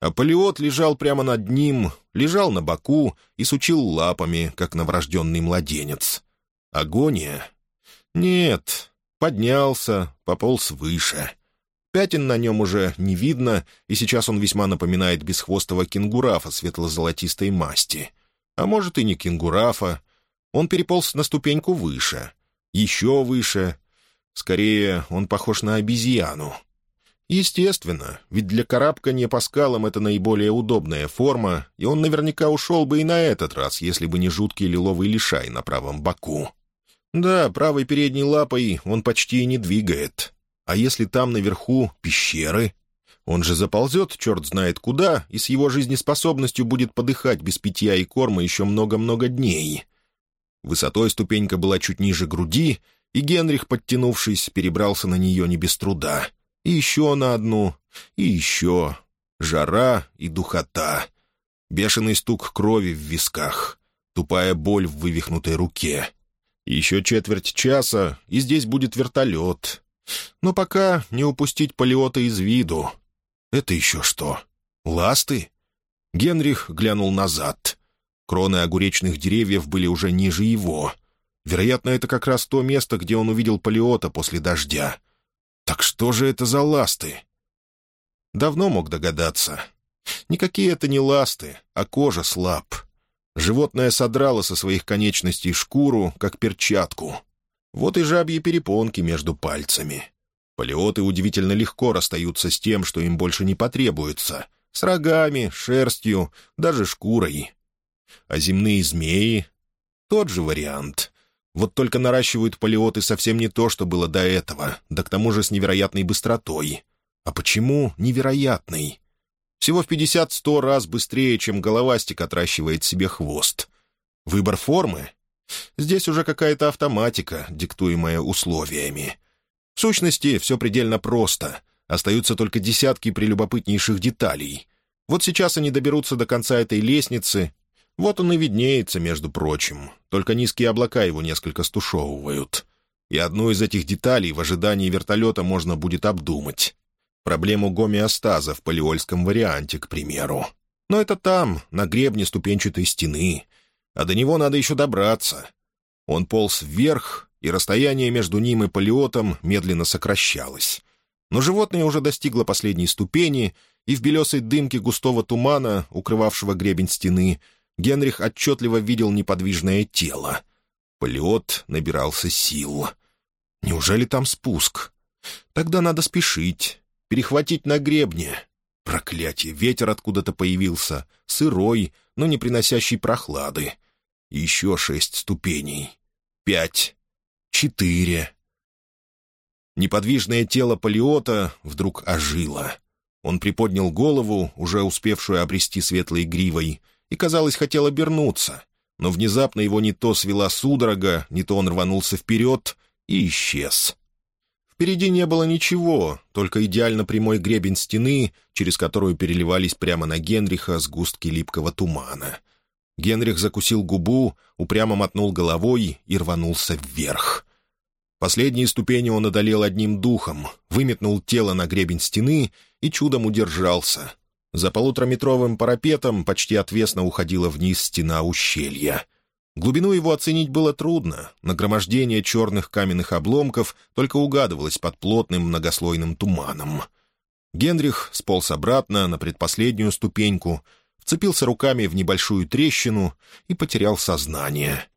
Speaker 1: А Полиот лежал прямо над ним, лежал на боку и сучил лапами, как новорожденный младенец. Агония? Нет. Поднялся, пополз выше. Пятен на нем уже не видно, и сейчас он весьма напоминает бесхвостого кенгурафа светло-золотистой масти. А может, и не кенгурафа. Он переполз на ступеньку выше. Еще выше. Скорее, он похож на обезьяну. Естественно, ведь для карабкания по скалам это наиболее удобная форма, и он наверняка ушел бы и на этот раз, если бы не жуткий лиловый лишай на правом боку. Да, правой передней лапой он почти и не двигает. А если там наверху пещеры? Он же заползет черт знает куда, и с его жизнеспособностью будет подыхать без питья и корма еще много-много дней. Высотой ступенька была чуть ниже груди, и Генрих, подтянувшись, перебрался на нее не без труда. И еще на одну, и еще. Жара и духота. Бешеный стук крови в висках. Тупая боль в вывихнутой руке. Еще четверть часа, и здесь будет вертолет. Но пока не упустить полиота из виду. Это еще что? Ласты? Генрих глянул назад. Кроны огуречных деревьев были уже ниже его. Вероятно, это как раз то место, где он увидел полиота после дождя. Так что же это за ласты? Давно мог догадаться. Никакие это не ласты, а кожа слаб. Животное содрало со своих конечностей шкуру, как перчатку. Вот и жабьи перепонки между пальцами. Полиоты удивительно легко расстаются с тем, что им больше не потребуется. С рогами, шерстью, даже шкурой. А земные змеи — тот же вариант. Вот только наращивают полиоты совсем не то, что было до этого, да к тому же с невероятной быстротой. А почему невероятной? Всего в 50-100 раз быстрее, чем головастик отращивает себе хвост. Выбор формы? Здесь уже какая-то автоматика, диктуемая условиями. В сущности, все предельно просто. Остаются только десятки прелюбопытнейших деталей. Вот сейчас они доберутся до конца этой лестницы. Вот он и виднеется, между прочим. Только низкие облака его несколько стушевывают. И одну из этих деталей в ожидании вертолета можно будет обдумать. Проблему гомеостаза в палеольском варианте, к примеру. Но это там, на гребне ступенчатой стены — а до него надо еще добраться. Он полз вверх, и расстояние между ним и полиотом медленно сокращалось. Но животное уже достигло последней ступени, и в белесой дымке густого тумана, укрывавшего гребень стены, Генрих отчетливо видел неподвижное тело. Полиот набирался сил. Неужели там спуск? Тогда надо спешить, перехватить на гребне. Проклятие, ветер откуда-то появился, сырой, но не приносящий прохлады. Еще шесть ступеней. Пять. Четыре. Неподвижное тело Полиота вдруг ожило. Он приподнял голову, уже успевшую обрести светлой гривой, и, казалось, хотел обернуться. Но внезапно его не то свела судорога, не то он рванулся вперед и исчез. Впереди не было ничего, только идеально прямой гребень стены, через которую переливались прямо на Генриха сгустки липкого тумана. Генрих закусил губу, упрямо мотнул головой и рванулся вверх. Последние ступени он одолел одним духом, выметнул тело на гребень стены и чудом удержался. За полутораметровым парапетом почти отвесно уходила вниз стена ущелья — Глубину его оценить было трудно. Нагромождение черных каменных обломков только угадывалось под плотным многослойным туманом. Генрих сполз обратно на предпоследнюю ступеньку, вцепился руками в небольшую трещину и потерял сознание.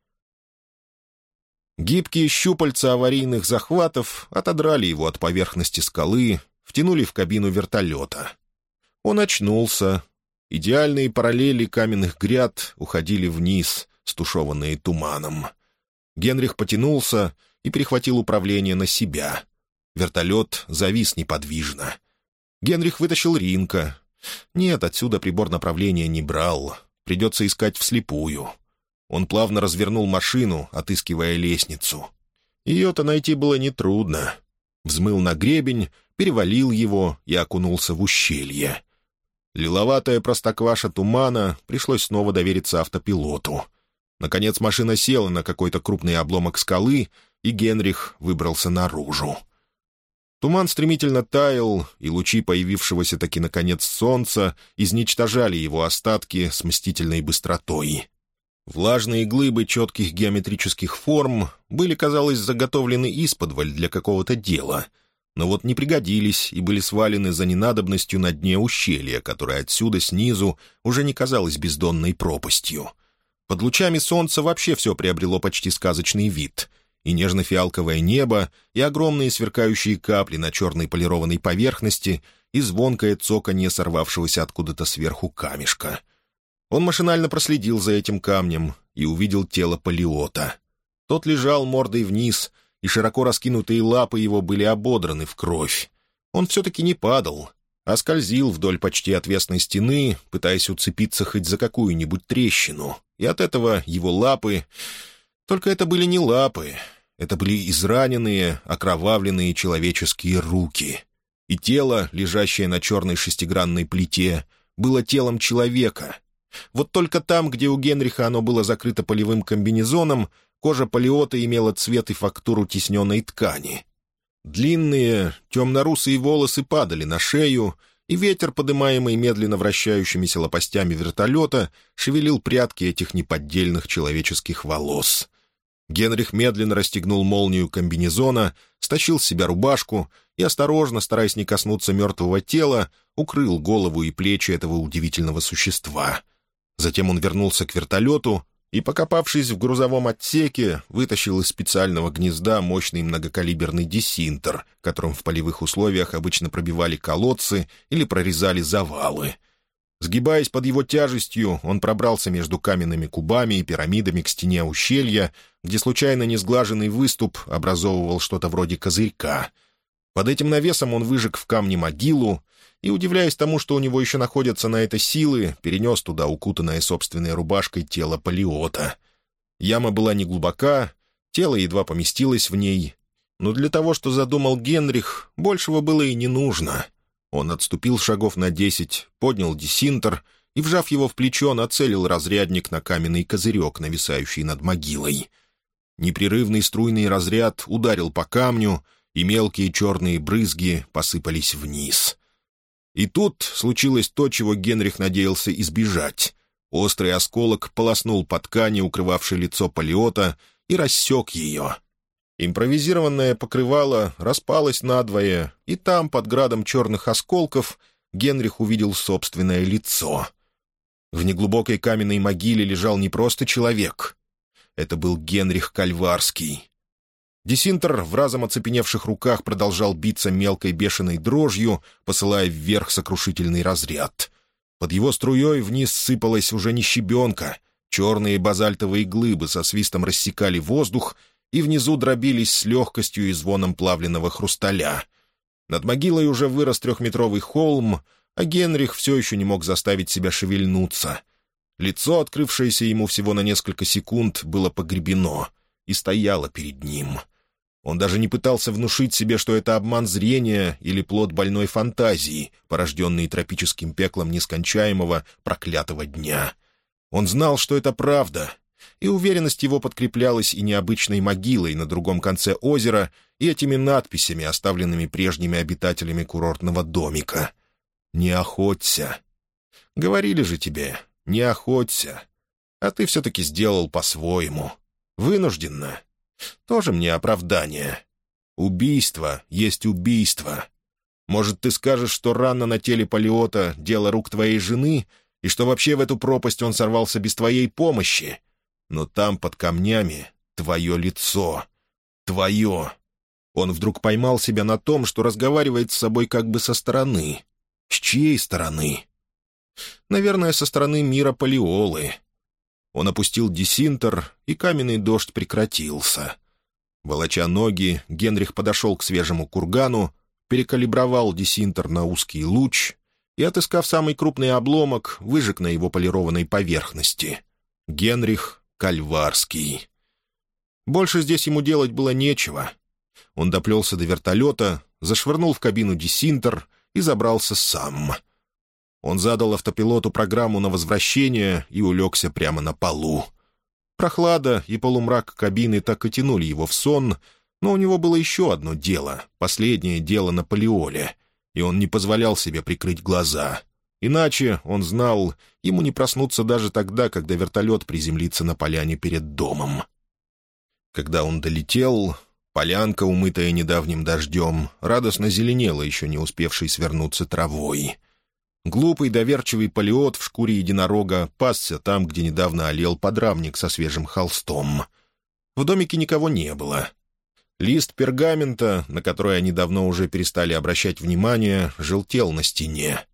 Speaker 1: Гибкие щупальца аварийных захватов отодрали его от поверхности скалы, втянули в кабину вертолета. Он очнулся. Идеальные параллели каменных гряд уходили вниз — стушеванные туманом. Генрих потянулся и перехватил управление на себя. Вертолет завис неподвижно. Генрих вытащил Ринка. Нет, отсюда прибор направления не брал. Придется искать вслепую. Он плавно развернул машину, отыскивая лестницу. Ее-то найти было нетрудно. Взмыл на гребень, перевалил его и окунулся в ущелье. Лиловатая простокваша тумана пришлось снова довериться автопилоту. Наконец машина села на какой-то крупный обломок скалы, и Генрих выбрался наружу. Туман стремительно таял, и лучи появившегося таки наконец солнца изничтожали его остатки с мстительной быстротой. Влажные глыбы четких геометрических форм были, казалось, заготовлены исподволь для какого-то дела, но вот не пригодились и были свалены за ненадобностью на дне ущелья, которое отсюда снизу уже не казалось бездонной пропастью. Под лучами солнца вообще все приобрело почти сказочный вид — и нежно-фиалковое небо, и огромные сверкающие капли на черной полированной поверхности, и звонкое цоканье сорвавшегося откуда-то сверху камешка — он машинально проследил за этим камнем и увидел тело Полиота. Тот лежал мордой вниз, и широко раскинутые лапы его были ободраны в кровь. Он все-таки не падал, а скользил вдоль почти отвесной стены, пытаясь уцепиться хоть за какую-нибудь трещину. И от этого его лапы... Только это были не лапы, это были израненные, окровавленные человеческие руки. И тело, лежащее на черной шестигранной плите, было телом человека, вот только там, где у Генриха оно было закрыто полевым комбинезоном, кожа полиота имела цвет и фактуру тисненной ткани. Длинные, темно-русые волосы падали на шею, и ветер, подымаемый медленно вращающимися лопастями вертолета, шевелил прядки этих неподдельных человеческих волос. Генрих медленно расстегнул молнию комбинезона, стащил с себя рубашку и, осторожно, стараясь не коснуться мертвого тела, укрыл голову и плечи этого удивительного существа — Затем он вернулся к вертолету и, покопавшись в грузовом отсеке, вытащил из специального гнезда мощный многокалиберный десинтер, которым в полевых условиях обычно пробивали колодцы или прорезали завалы. Сгибаясь под его тяжестью, он пробрался между каменными кубами и пирамидами к стене ущелья, где случайно несглаженный выступ образовывал что-то вроде козырька. Под этим навесом он выжег в камне могилу и, удивляясь тому, что у него еще находятся на это силы, перенес туда укутанное собственной рубашкой тело Полиота. Яма была неглубока, тело едва поместилось в ней, но для того, что задумал Генрих, большего было и не нужно. Он отступил шагов на десять, поднял десинтер и, вжав его в плечо, нацелил разрядник на каменный козырек, нависающий над могилой. Непрерывный струйный разряд ударил по камню, и мелкие черные брызги посыпались вниз — и тут случилось то, чего Генрих надеялся избежать. Острый осколок полоснул по ткани, укрывавшей лицо полиота, и рассек ее. Импровизированное покрывало распалось надвое, и там, под градом черных осколков, Генрих увидел собственное лицо. В неглубокой каменной могиле лежал не просто человек. Это был Генрих Кальварский. Десинтер в разом оцепеневших руках продолжал биться мелкой бешеной дрожью, посылая вверх сокрушительный разряд. Под его струей вниз сыпалась уже не щебенка. Черные базальтовые глыбы со свистом рассекали воздух и внизу дробились с легкостью и звоном плавленного хрусталя. Над могилой уже вырос трехметровый холм, а Генрих все еще не мог заставить себя шевельнуться. Лицо, открывшееся ему всего на несколько секунд, было погребено и стояло перед ним — он даже не пытался внушить себе, что это обман зрения или плод больной фантазии, порожденный тропическим пеклом нескончаемого проклятого дня. Он знал, что это правда, и уверенность его подкреплялась и необычной могилой на другом конце озера, и этими надписями, оставленными прежними обитателями курортного домика. «Не охоться». Говорили же тебе, не охоться. А ты все-таки сделал по-своему. Вынужденно. Тоже мне оправдание. Убийство есть убийство. Может, ты скажешь, что рана на теле Полиота — дело рук твоей жены, и что вообще в эту пропасть он сорвался без твоей помощи? Но там, под камнями, твое лицо. Твое. Он вдруг поймал себя на том, что разговаривает с собой как бы со стороны. С чьей стороны? Наверное, со стороны мира Палиолы. Он опустил десинтер, и каменный дождь прекратился. Волоча ноги, Генрих подошел к свежему кургану, перекалибровал десинтер на узкий луч и, отыскав самый крупный обломок, выжег на его полированной поверхности. Генрих Кальварский. Больше здесь ему делать было нечего. Он доплелся до вертолета, зашвырнул в кабину десинтер и забрался сам — он задал автопилоту программу на возвращение и улегся прямо на полу. Прохлада и полумрак кабины так и тянули его в сон, но у него было еще одно дело, последнее дело на Палеоле, и он не позволял себе прикрыть глаза. Иначе, он знал, ему не проснуться даже тогда, когда вертолет приземлится на поляне перед домом. Когда он долетел, полянка, умытая недавним дождем, радостно зеленела, еще не успевшей свернуться травой. Глупый доверчивый полиот в шкуре единорога пасся там, где недавно олел подрамник со свежим холстом. В домике никого не было. Лист пергамента, на который они давно уже перестали обращать внимание, желтел на стене.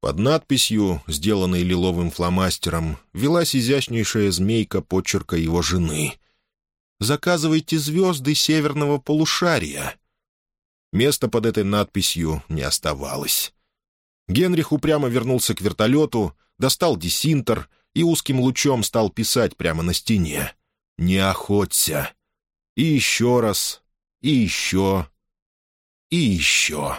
Speaker 1: Под надписью, сделанной лиловым фломастером, велась изящнейшая змейка почерка его жены. «Заказывайте звезды северного полушария». Места под этой надписью не оставалось. Генрих упрямо вернулся к вертолету, достал десинтер и узким лучом стал писать прямо на стене. «Не охоться!» И еще раз, и еще, и еще.